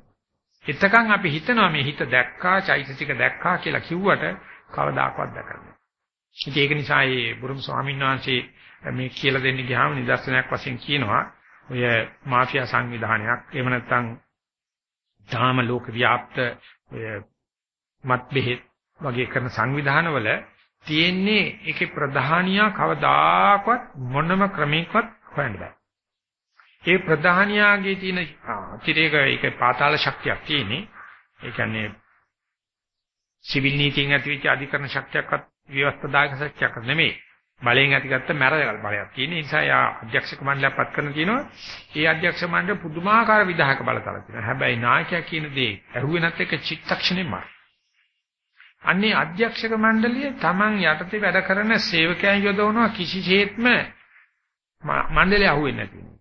එතකන් අපි හිතනවා මේ හිත දැක්කා චෛතසික දැක්කා කියලා කිව්වට කවදාකවත් දැකන්නේ. ඒක නිසා මේ බුරුම ස්වාමීන් වහන්සේ මේ කියලා දෙන්න ගියාම නිදර්ශනයක් වශයෙන් කියනවා ඔය මාෆියා සංවිධානයක් එහෙම නැත්නම් ධාම ලෝක ව්‍යාප්ත ඔය මත් බෙහෙත් වගේ කරන සංවිධානවල තියෙන්නේ ඒකේ ප්‍රධානියා කවදාකවත් මොනම ක්‍රමයකවත් හොයන්න බෑ. ඒ ප්‍රධානියාගේ තියෙන අතිරේක ඒක පාතාල ශක්තියක් තියෙන්නේ. ඒ කියන්නේ සිවිල් නීතියෙන් ඇතිවෙච්ච අධිකරණ ශක්තියක්වත් ව්‍යවස්ථාදායක ශක්තියක් නෙමෙයි. බලයෙන් ඇතිගත්ත මැරදල් බලයක් තියෙන නිසා යා අධ්‍යක්ෂක මණ්ඩලයක් පත් කරන කියනවා. ඒ අධ්‍යක්ෂ මණ්ඩල පුදුමාකාර විධායක බලතල තියෙනවා. හැබැයි නායකයා කියන දේ ඇහුවේ නැත් එක චිත්තක්ෂණේ මාර. අන්නේ අධ්‍යක්ෂක මණ්ඩලය Taman යටතේ වැඩ කරන සේවකයන් යොදවනවා කිසිසේත්ම මණ්ඩලය අහුවෙන්නේ නැති වෙනවා.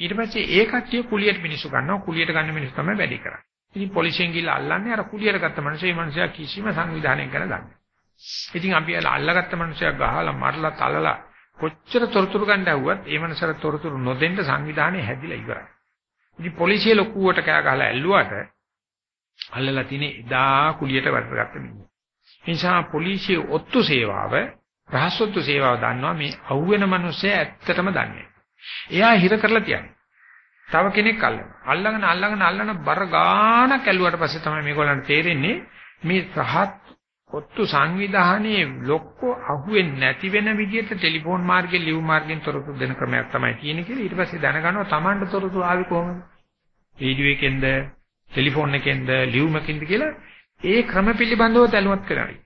ඊට පස්සේ ඒ කට්ටිය කුලියට මිනිස්සු ගන්නවා කුලියට ගන්න මිනිස්සු තමයි වැඩි කරන්නේ. ඉතින් පොලිසියෙන් ගිහලා අල්ලන්නේ අර කුලියට ගත්ත මිනිස්සු ඒ මිනිස්සයා කිසිම සංවිධානයක් ගැන දන්නේ ඉතින් අපි අල්ලගත්ත මිනිස්සයා ගහලා මරලා තලලා කොච්චර තොරතුරු ගන්න ඇහුවත් ඒ මනසට තොරතුරු නොදෙන්න සංවිධානය හැදිලා ඉවරයි. ඉතින් පොලිසිය ලොකුවට කෑ ගහලා ඇල්ලුවාට අල්ලලා තියෙන එදා කුලියට වැඩගත්ත මිනිහ. ඒ නිසා පොලිසිය ඔත්තු සේවාව රහසොත්තු සේවාව දන්නවා මේ අහුවෙන මිනිස්සයා ඇත්තටම දන්නේ. එයා හිර කරලා තියන්නේ. තව කෙනෙක් අල්ලනවා. අල්ලගෙන අල්ලගෙන අල්ලන බර ගානක් ඇල්ලුවට පස්සේ තමයි මේගොල්ලන්ට තේරෙන්නේ මේ රහත් ඔත්තු සංවිධානයේ ලොක්කෝ අහුවෙන්නේ නැති වෙන විදිහට ටෙලිෆෝන් මාර්ගයෙන් ලිව් මාර්ගයෙන් තොරතුරු දෙන ක්‍රමයක් තමයි තියෙන්නේ කියලා ඊට පස්සේ දැනගන්නවා Tamanට තොරතුරු ආවේ කොහොමද? වීඩියෝ එකෙන්ද, ටෙලිෆෝන් එකෙන්ද, ලිව් මකින්ද කියලා ඒ ක්‍රම පිළිබඳව දැනුවත් කරගන්න.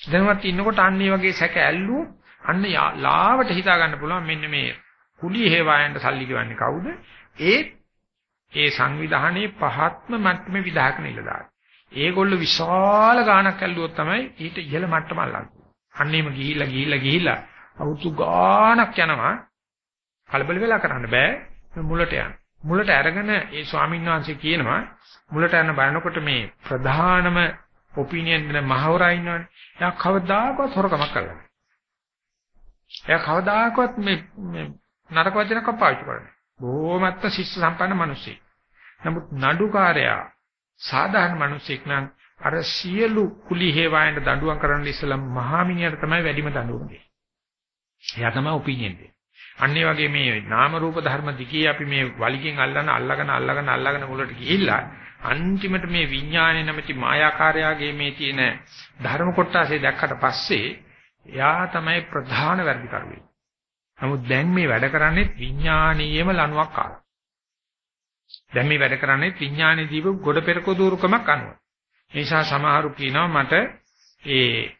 දැනුවත් ඉන්නකොට අන්න මේ වගේ සැක ඇල්ලුවොත් අන්න ලාවට හිතා ගන්න පුළුවන් මෙන්න මේ කුලිය හේවායන්ට සල්ලි ගෙවන්නේ කවුද? ඒ ඒ සංවිධානයේ පහත්ම මට්ටමේ විධායක නිලධාරී. ඒගොල්ලෝ විශාල ගාණක් ඇල්ලුවොත් තමයි ඊට ඉහළ මට්ටම අල්ලන්නේ. අන්නේම ගිහිල්ලා ගිහිල්ලා ගිහිල්ලා අවුතු ගාණක් යනවා. කලබල වෙලා කරන්න බෑ. මුලට යන්න. මුලට අරගෙන ඒ ස්වාමීන් වහන්සේ කියනවා මුලට යන බලනකොට මේ ප්‍රධානම ඔපිනියන් දෙන මහවරා ඉන්නවනේ. එයා කවදාකවත් හොරකමක් කරලා නැහැ. එයා කවදාකවත් මේ මේ නරක වචනක් පාවිච්චි කරන්නේ. බොහොමත්ම ශිෂ්‍ය සම්පන්න මිනිස්සෙක්. නමුත් නඩුකාරයා සාධාරණ මිනිසෙක් නම් අර සියලු කුලි හේවායන්ට දඬුවම් කරන්න ඉස්සලා මහාමිනියට තමයි වැඩිම දඬුවම් දෙන්නේ. එයා තමයි ඔපිනියන් දෙන්නේ. අන්න ඒ වගේ මේ නාම රූප ධර්ම දිගේ අපි මේ වලිගෙන් අල්ලන අල්ලගෙන අල්ලගෙන අල්ලගෙන මුලට ගිහිල්ලා අන්තිමට මේ විඥානයේ නැමැති මායාකාරයාගේ මේ තියෙන ධර්ම කොටසේ දැක්කට පස්සේ එයා තමයි ප්‍රධාන වැඩිකරුවේ. නමුත් දැන් මේ වැඩ කරන්නේ විඥානීයම ලණුවක් කාලා. දැන් මේ වැඩ කරන්නේ විඥානයේ දීප ගොඩ පෙරක දూరుකමක් අනුව. ඒ නිසා සමහරු කියනවා මට ඒ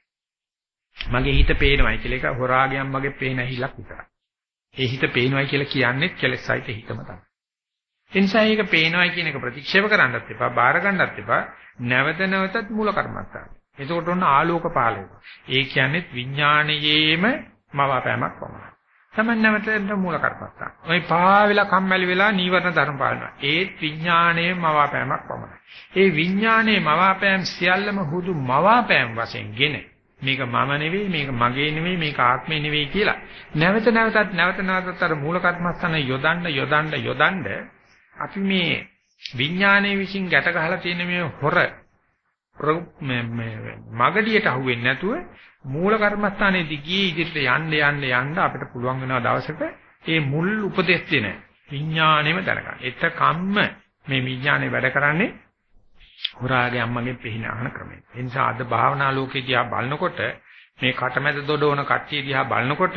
මගේ හිත පේනවයි කියලා එක හොරාගයන් වගේ පේන හිලක් විතරයි. ඒ හිත පේනවයි කියලා කියන්නේ කෙලෙසයිත හිතම තමයි. ඒ නිසා මේක පේනවයි කියන එක ප්‍රතික්ෂේප කරන්නත් එපා, බාර ගන්නත් එපා. නැවත නැවතත් මූල කර්මස්ථාන. එතකොට ඔන්න ආලෝක පහළ වෙනවා. ඒ කියන්නේ විඥානයේම මවාපෑමක් පමණයි. තමයි නැවතෙන්ට මූල කර්මස්ථාන. ওই පාවෙලා කම්මැලි වෙලා නීවරණ ධර්ම පාලනවා. ඒත් විඥාණයේ මවාපෑමක් පමණයි. ඒ විඥාණයේ මවාපෑම් සියල්ලම හුදු මවාපෑම් වශයෙන්ගෙන මේක මම නෙවෙයි මේක මගේ නෙවෙයි මේක ආත්මේ නෙවෙයි කියලා නැවත නැවතත් නැවත නැවතත් අර මූල කර්මස්ථාන යොදන්න යොදන්න යොදන්න අපි මේ විඥානයේ විසින් ගැට ගහලා තියෙන මේ හොර මගඩියට අහුවෙන්නේ නැතුව මූල කර්මස්ථානයේ දිගේ ඉදිරියට යන්න යන්න යන්න අපිට පුළුවන් වෙනවා දවසක ඒ මුල් උපදෙස් දෙන විඥාණයම දැනගන්න. එතකම්ම මේ විඥාණය වැඩ කරන්නේ හොරාගේ අම්මගේ පිහින අහන ක්‍රමය. ඒ නිසා අද භාවනා ලෝකේ දිහා බලනකොට මේ කටමැද දොඩවන කට්ටිය දිහා බලනකොට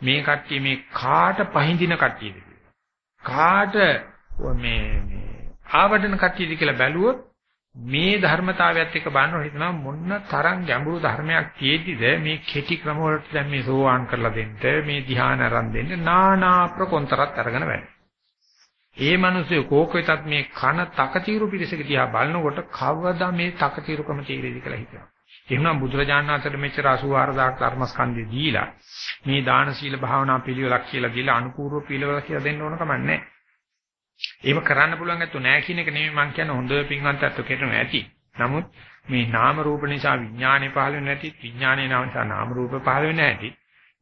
මේ කට්ටිය මේ කාට පහඳින කට්ටියද කාට මේ මේ ආවඩන කට්ටියද කියලා බැලුවොත් මේ ධර්මතාවයත් එක්ක බලනකොට හිතනවා මොන්න තරම් ගැඹුරු ධර්මයක් තියෙද්දිද මේ කෙටි ක්‍රම වලට දැන් මේ සෝවාන් කරලා දෙන්න මේ ධ්‍යාන අරන් දෙන්න නානා ප්‍රකොන්තරත් අරගෙන වැඩ. ඒ මිනිස්සු කෝක වෙතත් මේ කන තකතිරු පිරිසක දිහා බලනකොට කවදා මේ තකතිරුකම තීරෙදි කියලා හිතනවා. එහෙනම් බුදුරජාණන් වහන්සේ මෙච්චර 84000 ධර්මස්කන්ධය දීලා මේ දාන සීල භාවනා පිළිවෙලක් කියලා දීලා අනුපූර්ව පිළිවෙල කියලා දෙන්න ඕන කමක් නැහැ. ඒක කරන්න පුළුවන් ඇත්තෝ නැහැ කියන එක නෙමෙයි මම කියන්නේ හොඳ පින්වන්ත ඇත්තෝ කෙරෙන ඇති. නමුත් මේ නාම රූප නිසා විඥානේ පහළ වෙන්නේ නැති විඥානේ නිසා නාම රූප පහළ වෙන්නේ නැති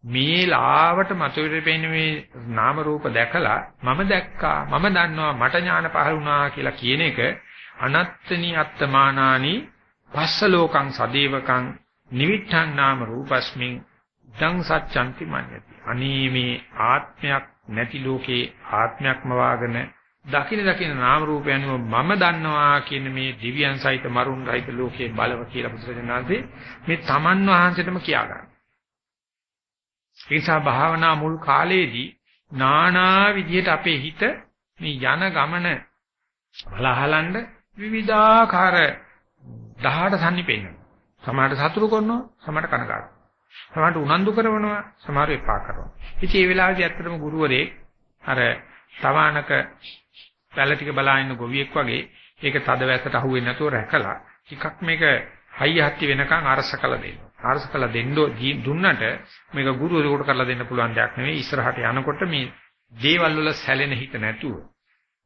මේ ලාවට මතුවෙට පෙන්නේ මේ නාම රූප දැකලා මම දැක්කා මම දන්නවා මට ඥාන පහළ වුණා කියලා කියන එක අනත්තනි අත්තමානානි පස්ස ලෝකං සදේවකං නිවිඨං නාම රූපස්මින් දං සච්ඡන්ති මඤ්ඤති අනී මේ ආත්මයක් නැති ලෝකේ ආත්මයක්ම වාගෙන දකින දකින නාම රූපය අනුව මම දන්නවා කියන මේ දිව්‍යයන් සහිත මරුන් රහිත ලෝකයේ බලව කියලා බුදුසසුනාදී මේ තමන් වහන්සේටම කියා ගන්න. ඒ නිසා භාවනා මුල් කාලයේදී නානා විදියට අපේ හිත මේ යන ගමන බලහලන්න විවිධාකාර 18 සම්නිපෙන්නවා. සමහරට සතුරු කරනවා, සමහරට කනගාටු. සමහරට උනන්දු කරනවා, සමහරට එපා කරනවා. ඉතින් මේ වෙලාවේදී ඇත්තටම ගුරුවරේ අර තවානක පැල ටික බලාගෙන ගොවියෙක් වගේ ඒක තද වැස්සට අහුවෙන්නේ නැතුව රැකලා ටිකක් මේක හයිය හත්ති වෙනකන් අරස කළ දෙන්න. අරස කළ දෙන්න දුන්නට මේක ගුරුවරයෙකුට කරලා දෙන්න පුළුවන් දෙයක් නෙවෙයි. ඉස්සරහට යනකොට මේ දේවල් වල සැලෙන හිත නැතුව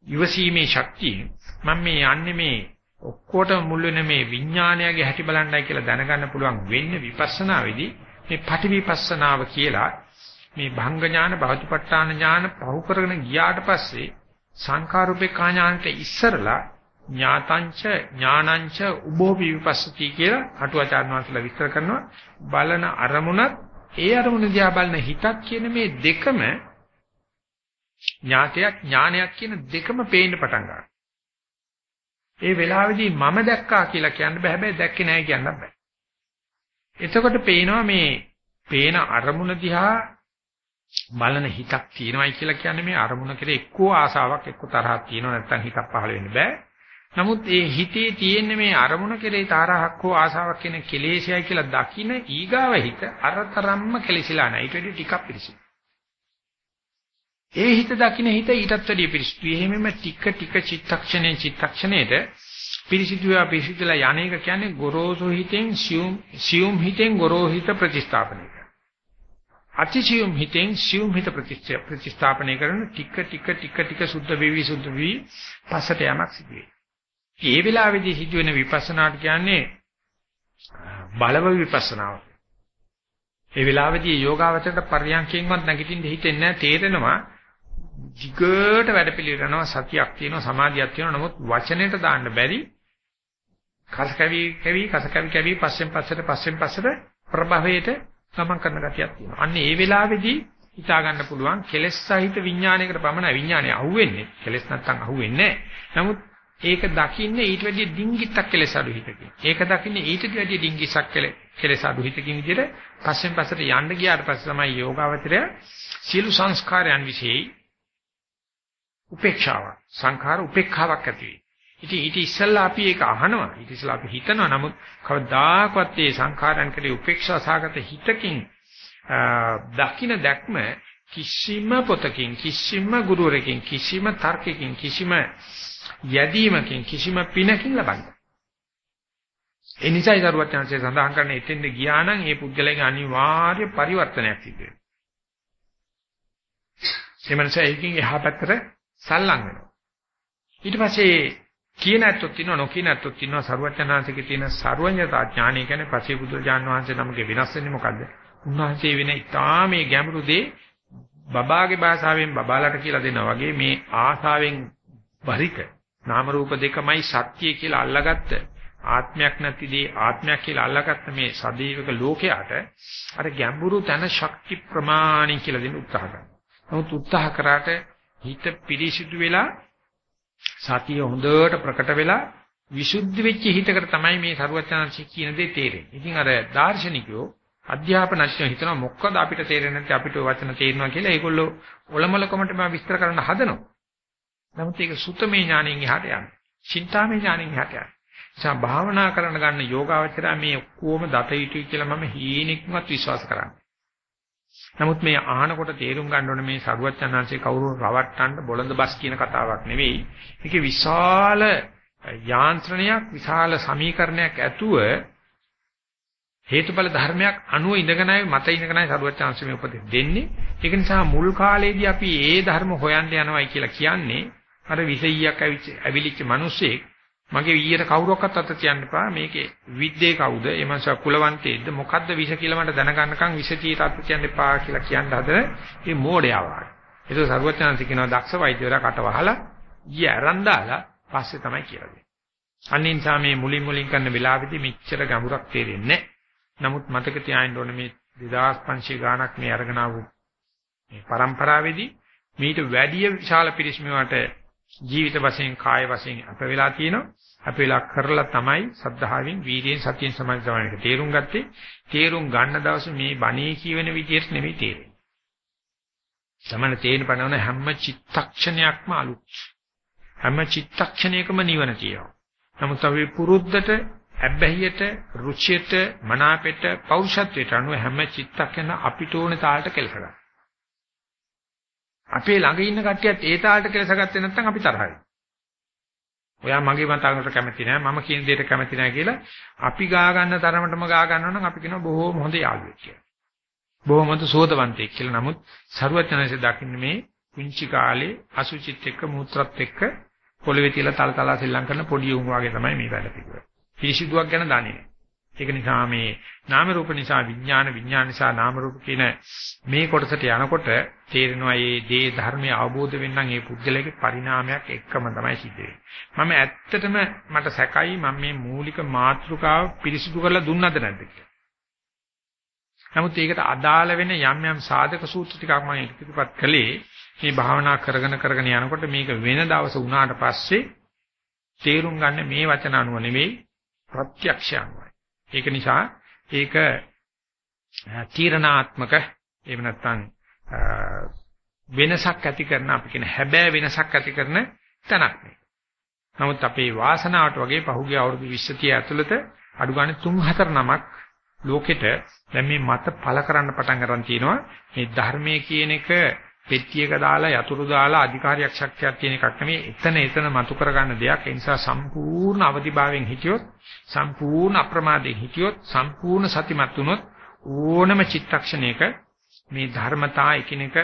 ඉවසීමේ ශක්තිය මම මේ යන්නේ මේ ඔක්කොටම මුල් වෙන මේ විඥානයගේ හැටි බලන්නයි කියලා දැනගන්න පුළුවන් වෙන්නේ විපස්සනාවේදී මේ පටිවිපස්සනාව කියලා මේ භංග ඥාන භෞතිපට්ඨාන ඥාන පහු කරගෙන ගියාට පස්සේ සංඛාරුපේක්ඛා ඥානට ඉස්සරලා ඥාතංච ඥානංච උභෝ විපස්සති කියලා අටුවාචාර්ය වහන්සේලා විස්තර කරනවා බලන අරමුණත් ඒ අරමුණ දිහා බලන හිතක් කියන මේ දෙකම ඥාතයක් ඥානයක් කියන දෙකම පේන්න පටන් ගන්නවා. ඒ වෙලාවේදී මම දැක්කා කියලා කියන්න බෑ හැබැයි දැක්කේ නැහැ කියන්න බෑ. එතකොට පේනවා මේ පේන අරමුණ දිහා බලන හිතක් තියෙනවයි කියලා කියන්නේ මේ අරමුණ කෙරේ එක්කෝ ආසාවක් එක්කෝ තරහක් තියෙනව නැත්නම් හිතක් පහළ වෙන්න බෑ. නමුත් ඒ හිතේ තියෙන මේ අරමුණ කෙරේ තරහක් හෝ ආසාවක් කියන කෙලෙසයයි කියලා දකින ඊගාව හිත අරතරම්ම කෙලෙසිලා නැහැ. ඊට වඩා ටිකක් පිරිසිදු. ඒ හිත දකින හිත ඊටත් වැඩිය පිරිසිදු. එහෙමම ටික ටික චිත්තක්ෂණයෙන් චිත්තක්ෂණයට පිරිසිදුවා පිරිසිදුලා යන්නේක කියන්නේ ගොරෝසු හිතෙන් සියුම් සියුම් හිතෙන් ගොරෝහිත ප්‍රතිස්ථාපනය අතිසියුම් හිතෙන් සියුම් හිත ප්‍රතිස්ථාපනය කරන ටික ටික ටික ටික සුද්ධ වෙවි සුද්ධ වෙවි පස්සට යamak සිදු වෙයි. ඒ වෙලාවේදී සිදුවෙන විපස්සනාට කියන්නේ බලව විපස්සනාව. ඒ වෙලාවේදී යෝගාවචරයට පරියන්කෙන්වත් නැගිටින්න හිතෙන්නේ නැහැ තේරෙනවා jigට වැඩපිළිවෙල කරනවා සතියක් තියෙනවා සමාධියක් තියෙනවා නමුත් වචනෙට දාන්න බැරි කස කැවි කැවි කස කැවි කැවි පස්සෙන් පස්සට පස්සෙන් පස්සට ප්‍රභවයට ගමන් කරන ගතියක් තියෙනවා. අන්න ඒ වෙලාවේදී හිතා ගන්න පුළුවන් කෙලෙස් සහිත විඥානයකට පමණයි විඥානය අහුවෙන්නේ. කෙලෙස් නැත්තම් අහුවෙන්නේ නමුත් ඒක දකින්නේ ඊට වැඩිය ඩිංගිත්තක් කෙලෙස් අඩු හිතකින්. ඒක දකින්නේ ඊට වැඩිය ඩිංගිසක් කෙලෙස් අඩු හිතකින් විදිහට පස්සෙන් පස්සට යන්න ගියාට පස්සේ තමයි යෝගාවචරය සියලු සංස්කාරයන් વિશે උපේක්ෂාව සංඛාර උපේක්ඛාවක් ඇති වෙයි. ඉතින් ඊට ඉස්සෙල්ලා අපි ඒක අහනවා. ඊට ඉස්සෙල්ලා අපි හිතනවා. නමුත් කවදාකවත් මේ සංඛාරයන් කෙරේ උපේක්ෂා සාගත හිතකින් දකින්න දැක්ම කිසිම පොතකින් කිසිම ගුරුවරකින් කිසිම තර්කකින් කිසිම යැදීමකින් කිසිම පිනකින් ලබන්නේ. ඒ නිසායි දරුවත් යනසේ සඳහන් කරන්නේ එතෙන්ද ගියා නම් ඒ පුද්ගලයාගේ අනිවාර්ය පරිවර්තනයක් සිදු වෙනවා. ඒ මනස එකකින් එහා පැත්තට සල්ලං වෙනවා. ඊට පස්සේ කියන ඇත්තොත් ඉන්නවා නොකියන ඇත්තොත් ඉන්නවා සරුවචනාංශිකේ තියෙන සර්වඥතා ඥානය කියන්නේ පසේ බුදුරජාන් වහන්සේ නමගේ වෙනස් වෙන්නේ මොකද්ද? උන්වහන්සේ වෙන ඉතාමේ ගැඹුරු දේ බබාගේ භාෂාවෙන් බබාලට කියලා දෙනවා වගේ මේ ආසාවෙන් බරිත නාම රූප දෙකමයි සත්‍ය කියලා අල්ලාගත්ත ආත්මයක් නැති දේ ආත්මයක් කියලා අල්ලාගත්ත මේ සදීවක ලෝකයට අර ගැඹුරු තන ශක්ති ප්‍රමාණි කියලා දෙන්න උත්සාහ කරනවා. නමුත් උත්සාහ කරාට හිත පිරිසිදු වෙලා සතිය හොඳට ප්‍රකට වෙලා විසුද්ධ වෙච්ච හිතකට තමයි මේ සරුවචනංශي කියන දේ තේරෙන්නේ. ඉතින් අර දාර්ශනිකයෝ අධ්‍යාපනඥයෝ හිතනවා මොකද අපිට තේරෙන්නේ නැත්නම් අපිට වචන තේරෙනවා කියලා ඒගොල්ලෝ ඔලමලකමට මම විස්තර කරන්න හදනවා. නමුත් ඒක සුතමේ ඥාණයෙන් එහාට යන්නේ. චින්තාමේ ඥාණයෙන් එහාට යන්නේ. නිසා භාවනා කරන්න ගන්න යෝගාවචරය මේ ඔක්කොම දත යුතුයි කියලා මම හීනෙකවත් විශ්වාස කරන්නේ. නමුත් මේ අහනකොට තේරුම් ගන්න ඕනේ මේ සරුවච්චන්හන්සේ කවුරු රවට්ටන්න බොළඳ බස් කියන කතාවක් නෙවෙයි. මේකේ විශාල යාන්ත්‍රණයක් විශාල සමීකරණයක් ඇතුව හේතුඵල ධර්මයක් අනුව ඉඳගෙනයි මත ඉඳගෙනයි සරුවචාන්ස මේ උපදෙස් දෙන්නේ. ඒක නිසා මුල් කාලේදී අපි ඒ ධර්ම හොයන්න යනවායි කියලා කියන්නේ අර විසෙයියක් ඇවිලිච්ච මිනිස්සෙක් මගේ ඊයට කවුරක්වත් අත තියන්න එපා මේකේ විද්දේ කවුද එමන්ස කුලවන්තේද මොකද්ද විෂ කියලා මට දැනගන්නකම් විෂ තීත අත තියන්න එපා කියලා කියන්න හදන මේ මෝඩයා වගේ. ඒක සරුවචාන්ස කියනවා දක්ෂ වෛද්‍යවරයා කට වහලා ඊය අරන් දාලා පස්සේ තමයි කියලා දෙන්නේ. අනිත් නිසා මේ මුලින් මුලින් කරන වෙලාවෙදී මෙච්චර ගැඹුරක් තේරෙන්නේ නැහැ. නමුත් මතක තියාගන්න ඕනේ මේ 2500 ගාණක් මේ අරගෙන ආපු මේ પરම්පරාවේදී මීට වැඩිය විශාල පිරිස්මකට ජීවිත වශයෙන් කාය වශයෙන් අප වෙලා තියෙනවා. අප වෙලා කරලා තමයි සද්ධාවෙන් වීර්යයෙන් සතියෙන් සමාධි සමාධියක තේරුම් ගත්තේ. තේරුම් ගන්න දවසේ මේ බණේ කියවෙන විදිහට නෙමෙයි තේරෙන්නේ. සමන තේින පනවන හැම චිත්තක්ෂණයක්ම අලුත්. හැම චිත්තක්ෂණයකම නිවන තියෙනවා. නමුත් අපි පුරුද්දට ඇබ්බැහියට, රුචියට, මනාපෙට, පෞරුෂත්වයට අනුව හැම චිත්තක්ෂණ අපිට ඕන තාලට කෙලස ගන්න. අපේ ළඟ ඉන්න කට්ටියත් ඒ තාලට කෙලස ගත්තේ නැත්නම් අපි තරහයි. ඔයා මගේ මතකට කැමති නෑ මම කියන දෙයට කැමති නෑ කියලා අපි ගා ගන්න තරමටම ගා ගන්නවා නම් අපි කියනවා බොහෝම හොඳ යාළුවෙක් කියලා. බොහොම හොඳ සෝතවන්තයෙක් කියලා. නමුත් සරුවචනසේ දකින්න මේ පුංචි කාලේ අසුචිත් එක්ක මූත්‍රාත් එක්ක පොළවේ තියලා තල තලා සෙල්ලම් කරන පොඩි උන් වගේ තමයි මේ වැඩ පිළිවෙල. පිරිසිදුවක් ගැන දන්නේ නැහැ. ඒක නිසා මේ නාම රූප නිසා විඥාන විඥාන නිසා නාම රූප කියන මේ කොටසට යනකොට තේරෙනවා මේ දේ ධර්මයේ අවබෝධ වෙන්නම් මේ පුද්ගලයාගේ පරිණාමයක් එක්කම තමයි සිද්ධ වෙන්නේ. මම ඇත්තටම මට සැකයි මම මේ මූලික මාතෘකාව පිරිසිදු කරලා දුන්නද නැද්ද කියලා. නමුත් ඒකට අදාළ වෙන යම් යම් සාධක සූත්‍ර ටිකක් මම ඉදිරිපත් කළේ මේ භාවනා කරගෙන කරගෙන යනකොට මේක වෙන දවස වුණාට පස්සේ තේරුම් ගන්න මේ වචන අනුව නෙවෙයි ප්‍රත්‍යක්ෂ අනුවයි. ඒක නිසා ඒක තීරණාත්මක එහෙම නැත්නම් වෙනසක් ඇති කරන අපි කියන හැබෑ වෙනසක් ඇති කරන තැනක් නේ. නමුත් අපේ වාසනාවට වගේ පහුගිය අවුරුදු 20 30 ඇතුළත අඩු ගානේ 3 4 නමක් ලෝකෙට දැන් මේ මත පළ කරන්න පටන් ගන්න තියෙනවා මේ ධර්මයේ කියන එක පෙට්ටියක දාලා යතුරු දාලා අධිකාරියක් ශක්තියක් තියෙන එකක් නෙමෙයි. එතන එතන මතු කරගන්න දෙයක්. ඒ නිසා සම්පූර්ණ අවදිභාවයෙන් හිටියොත් සම්පූර්ණ අප්‍රමාදයෙන් හිටියොත් සම්පූර්ණ සතිමත් වුණොත් ඕනම චිත්තක්ෂණයක මේ ධර්මතා එකිනෙක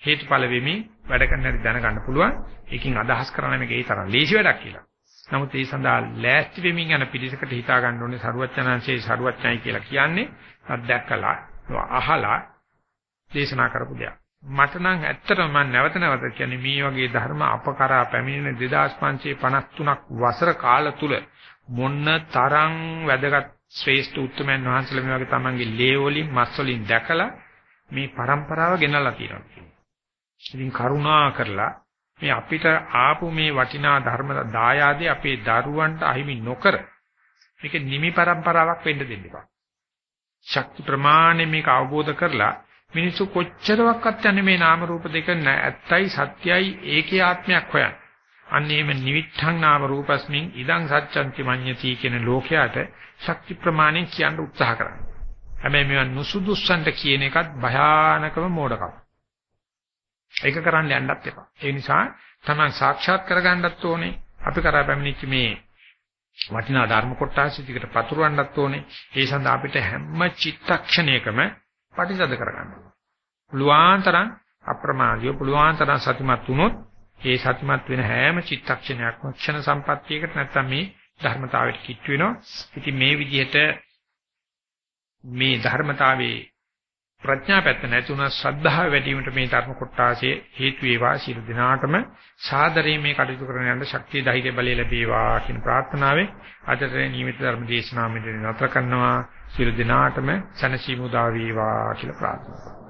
හේතුඵල වෙමින් වැඩ කරන්න හරි දැනගන්න පුළුවන්. ඒකෙන් අදහස් කරන්නේ මේක ඒ තරම් ලේසි වැඩක් කියලා. නමුත් ඒ සඳහා ලෑස්ති වෙමින් යන පිළිසකට හිතා ගන්න ඕනේ සරුවච්චනංශේ සරුවච්චයි කියලා කියන්නේ. අත්දැකලා අහලා දේශනා කරපු දෙයක්. මට නම් ඇත්තටම මම නැවත නැවත කියන්නේ මේ වගේ ධර්ම අපකරා පැමිණෙන 2553ක් වසර කාල තුල මොන්න තරම් වැදගත් ශ්‍රේෂ්ඨ උත්තරමයන් වහන්සේලා මේ වගේ තමන්ගේ ලේ වලින් මස් වලින් දැකලා මේ પરම්පරාව ගෙනල්ලා තියෙනවා. ඉතින් කරුණා කරලා මේ අපිට ආපු මේ වටිනා ධර්ම දායාදේ අපේ දරුවන්ට අහිමි නොකර මේක නිමි પરම්පරාවක් වෙන්න දෙන්න එපා. ශක්ති ප්‍රමාණය මේක අවබෝධ කරලා මිනිස්සු කොච්චරවත් යන්නේ මේ නාම රූප දෙක නැත්තයි සත්‍යයි ඒකේ ආත්මයක් හොයන්. අන්න එහෙම නිවිත්තං නාම රූපස්මින් ඉදං සත්‍යන්ති මඤ්ඤති කියන ලෝකයට ශක්ති ප්‍රමාණයෙන් කියන්න උත්සාහ කරනවා. හැබැයි මේවා නුසුදුස්සන්ට කියන එකත් භයානකම මෝඩකම. ඒක කරන්න යන්නත් එපා. ඒ නිසා තමයි සාක්ෂාත් කරගන්නත් ඕනේ. අපි කරා පැමිණිච්ච මේ වටිනා ධර්ම කොටස ටිකට පතුරවන්නත් ඕනේ. ඒ සඳහා අපිට හැම චිත්තක්ෂණයකම පටිසද කරගන්න. පුළුවන්තරම් අප්‍රමාදිය පුළුවන්තරම් සතිමත් වුණොත් ඒ සතිමත් වෙන හැම චිත්තක්ෂණයක්ම ක්ෂණ සම්පත්තියකට නැත්තම් මේ ධර්මතාවයට කිට් වෙනවා. ඉතින් මේ විදිහට මේ ධර්මතාවයේ ප්‍රඥා පැත්ත නැතුණා ශ්‍රද්ධාව වැඩි වීමට මේ ධර්ම කොටාසේ හේතු වේවා සියලු දිනාටම. සාදරයෙන් මේ කටයුතු කරන යන ශක්තිය ධෛර්ය බලය ලැබේවා කියන ප්‍රාර්ථනාවෙන් අදට නියමිත ධර්ම දේශනාව මෙතන නතර කරනවා. සියලු දිනාටම සනසීමු දා වේවා කියලා ප්‍රාර්ථනා කරනවා.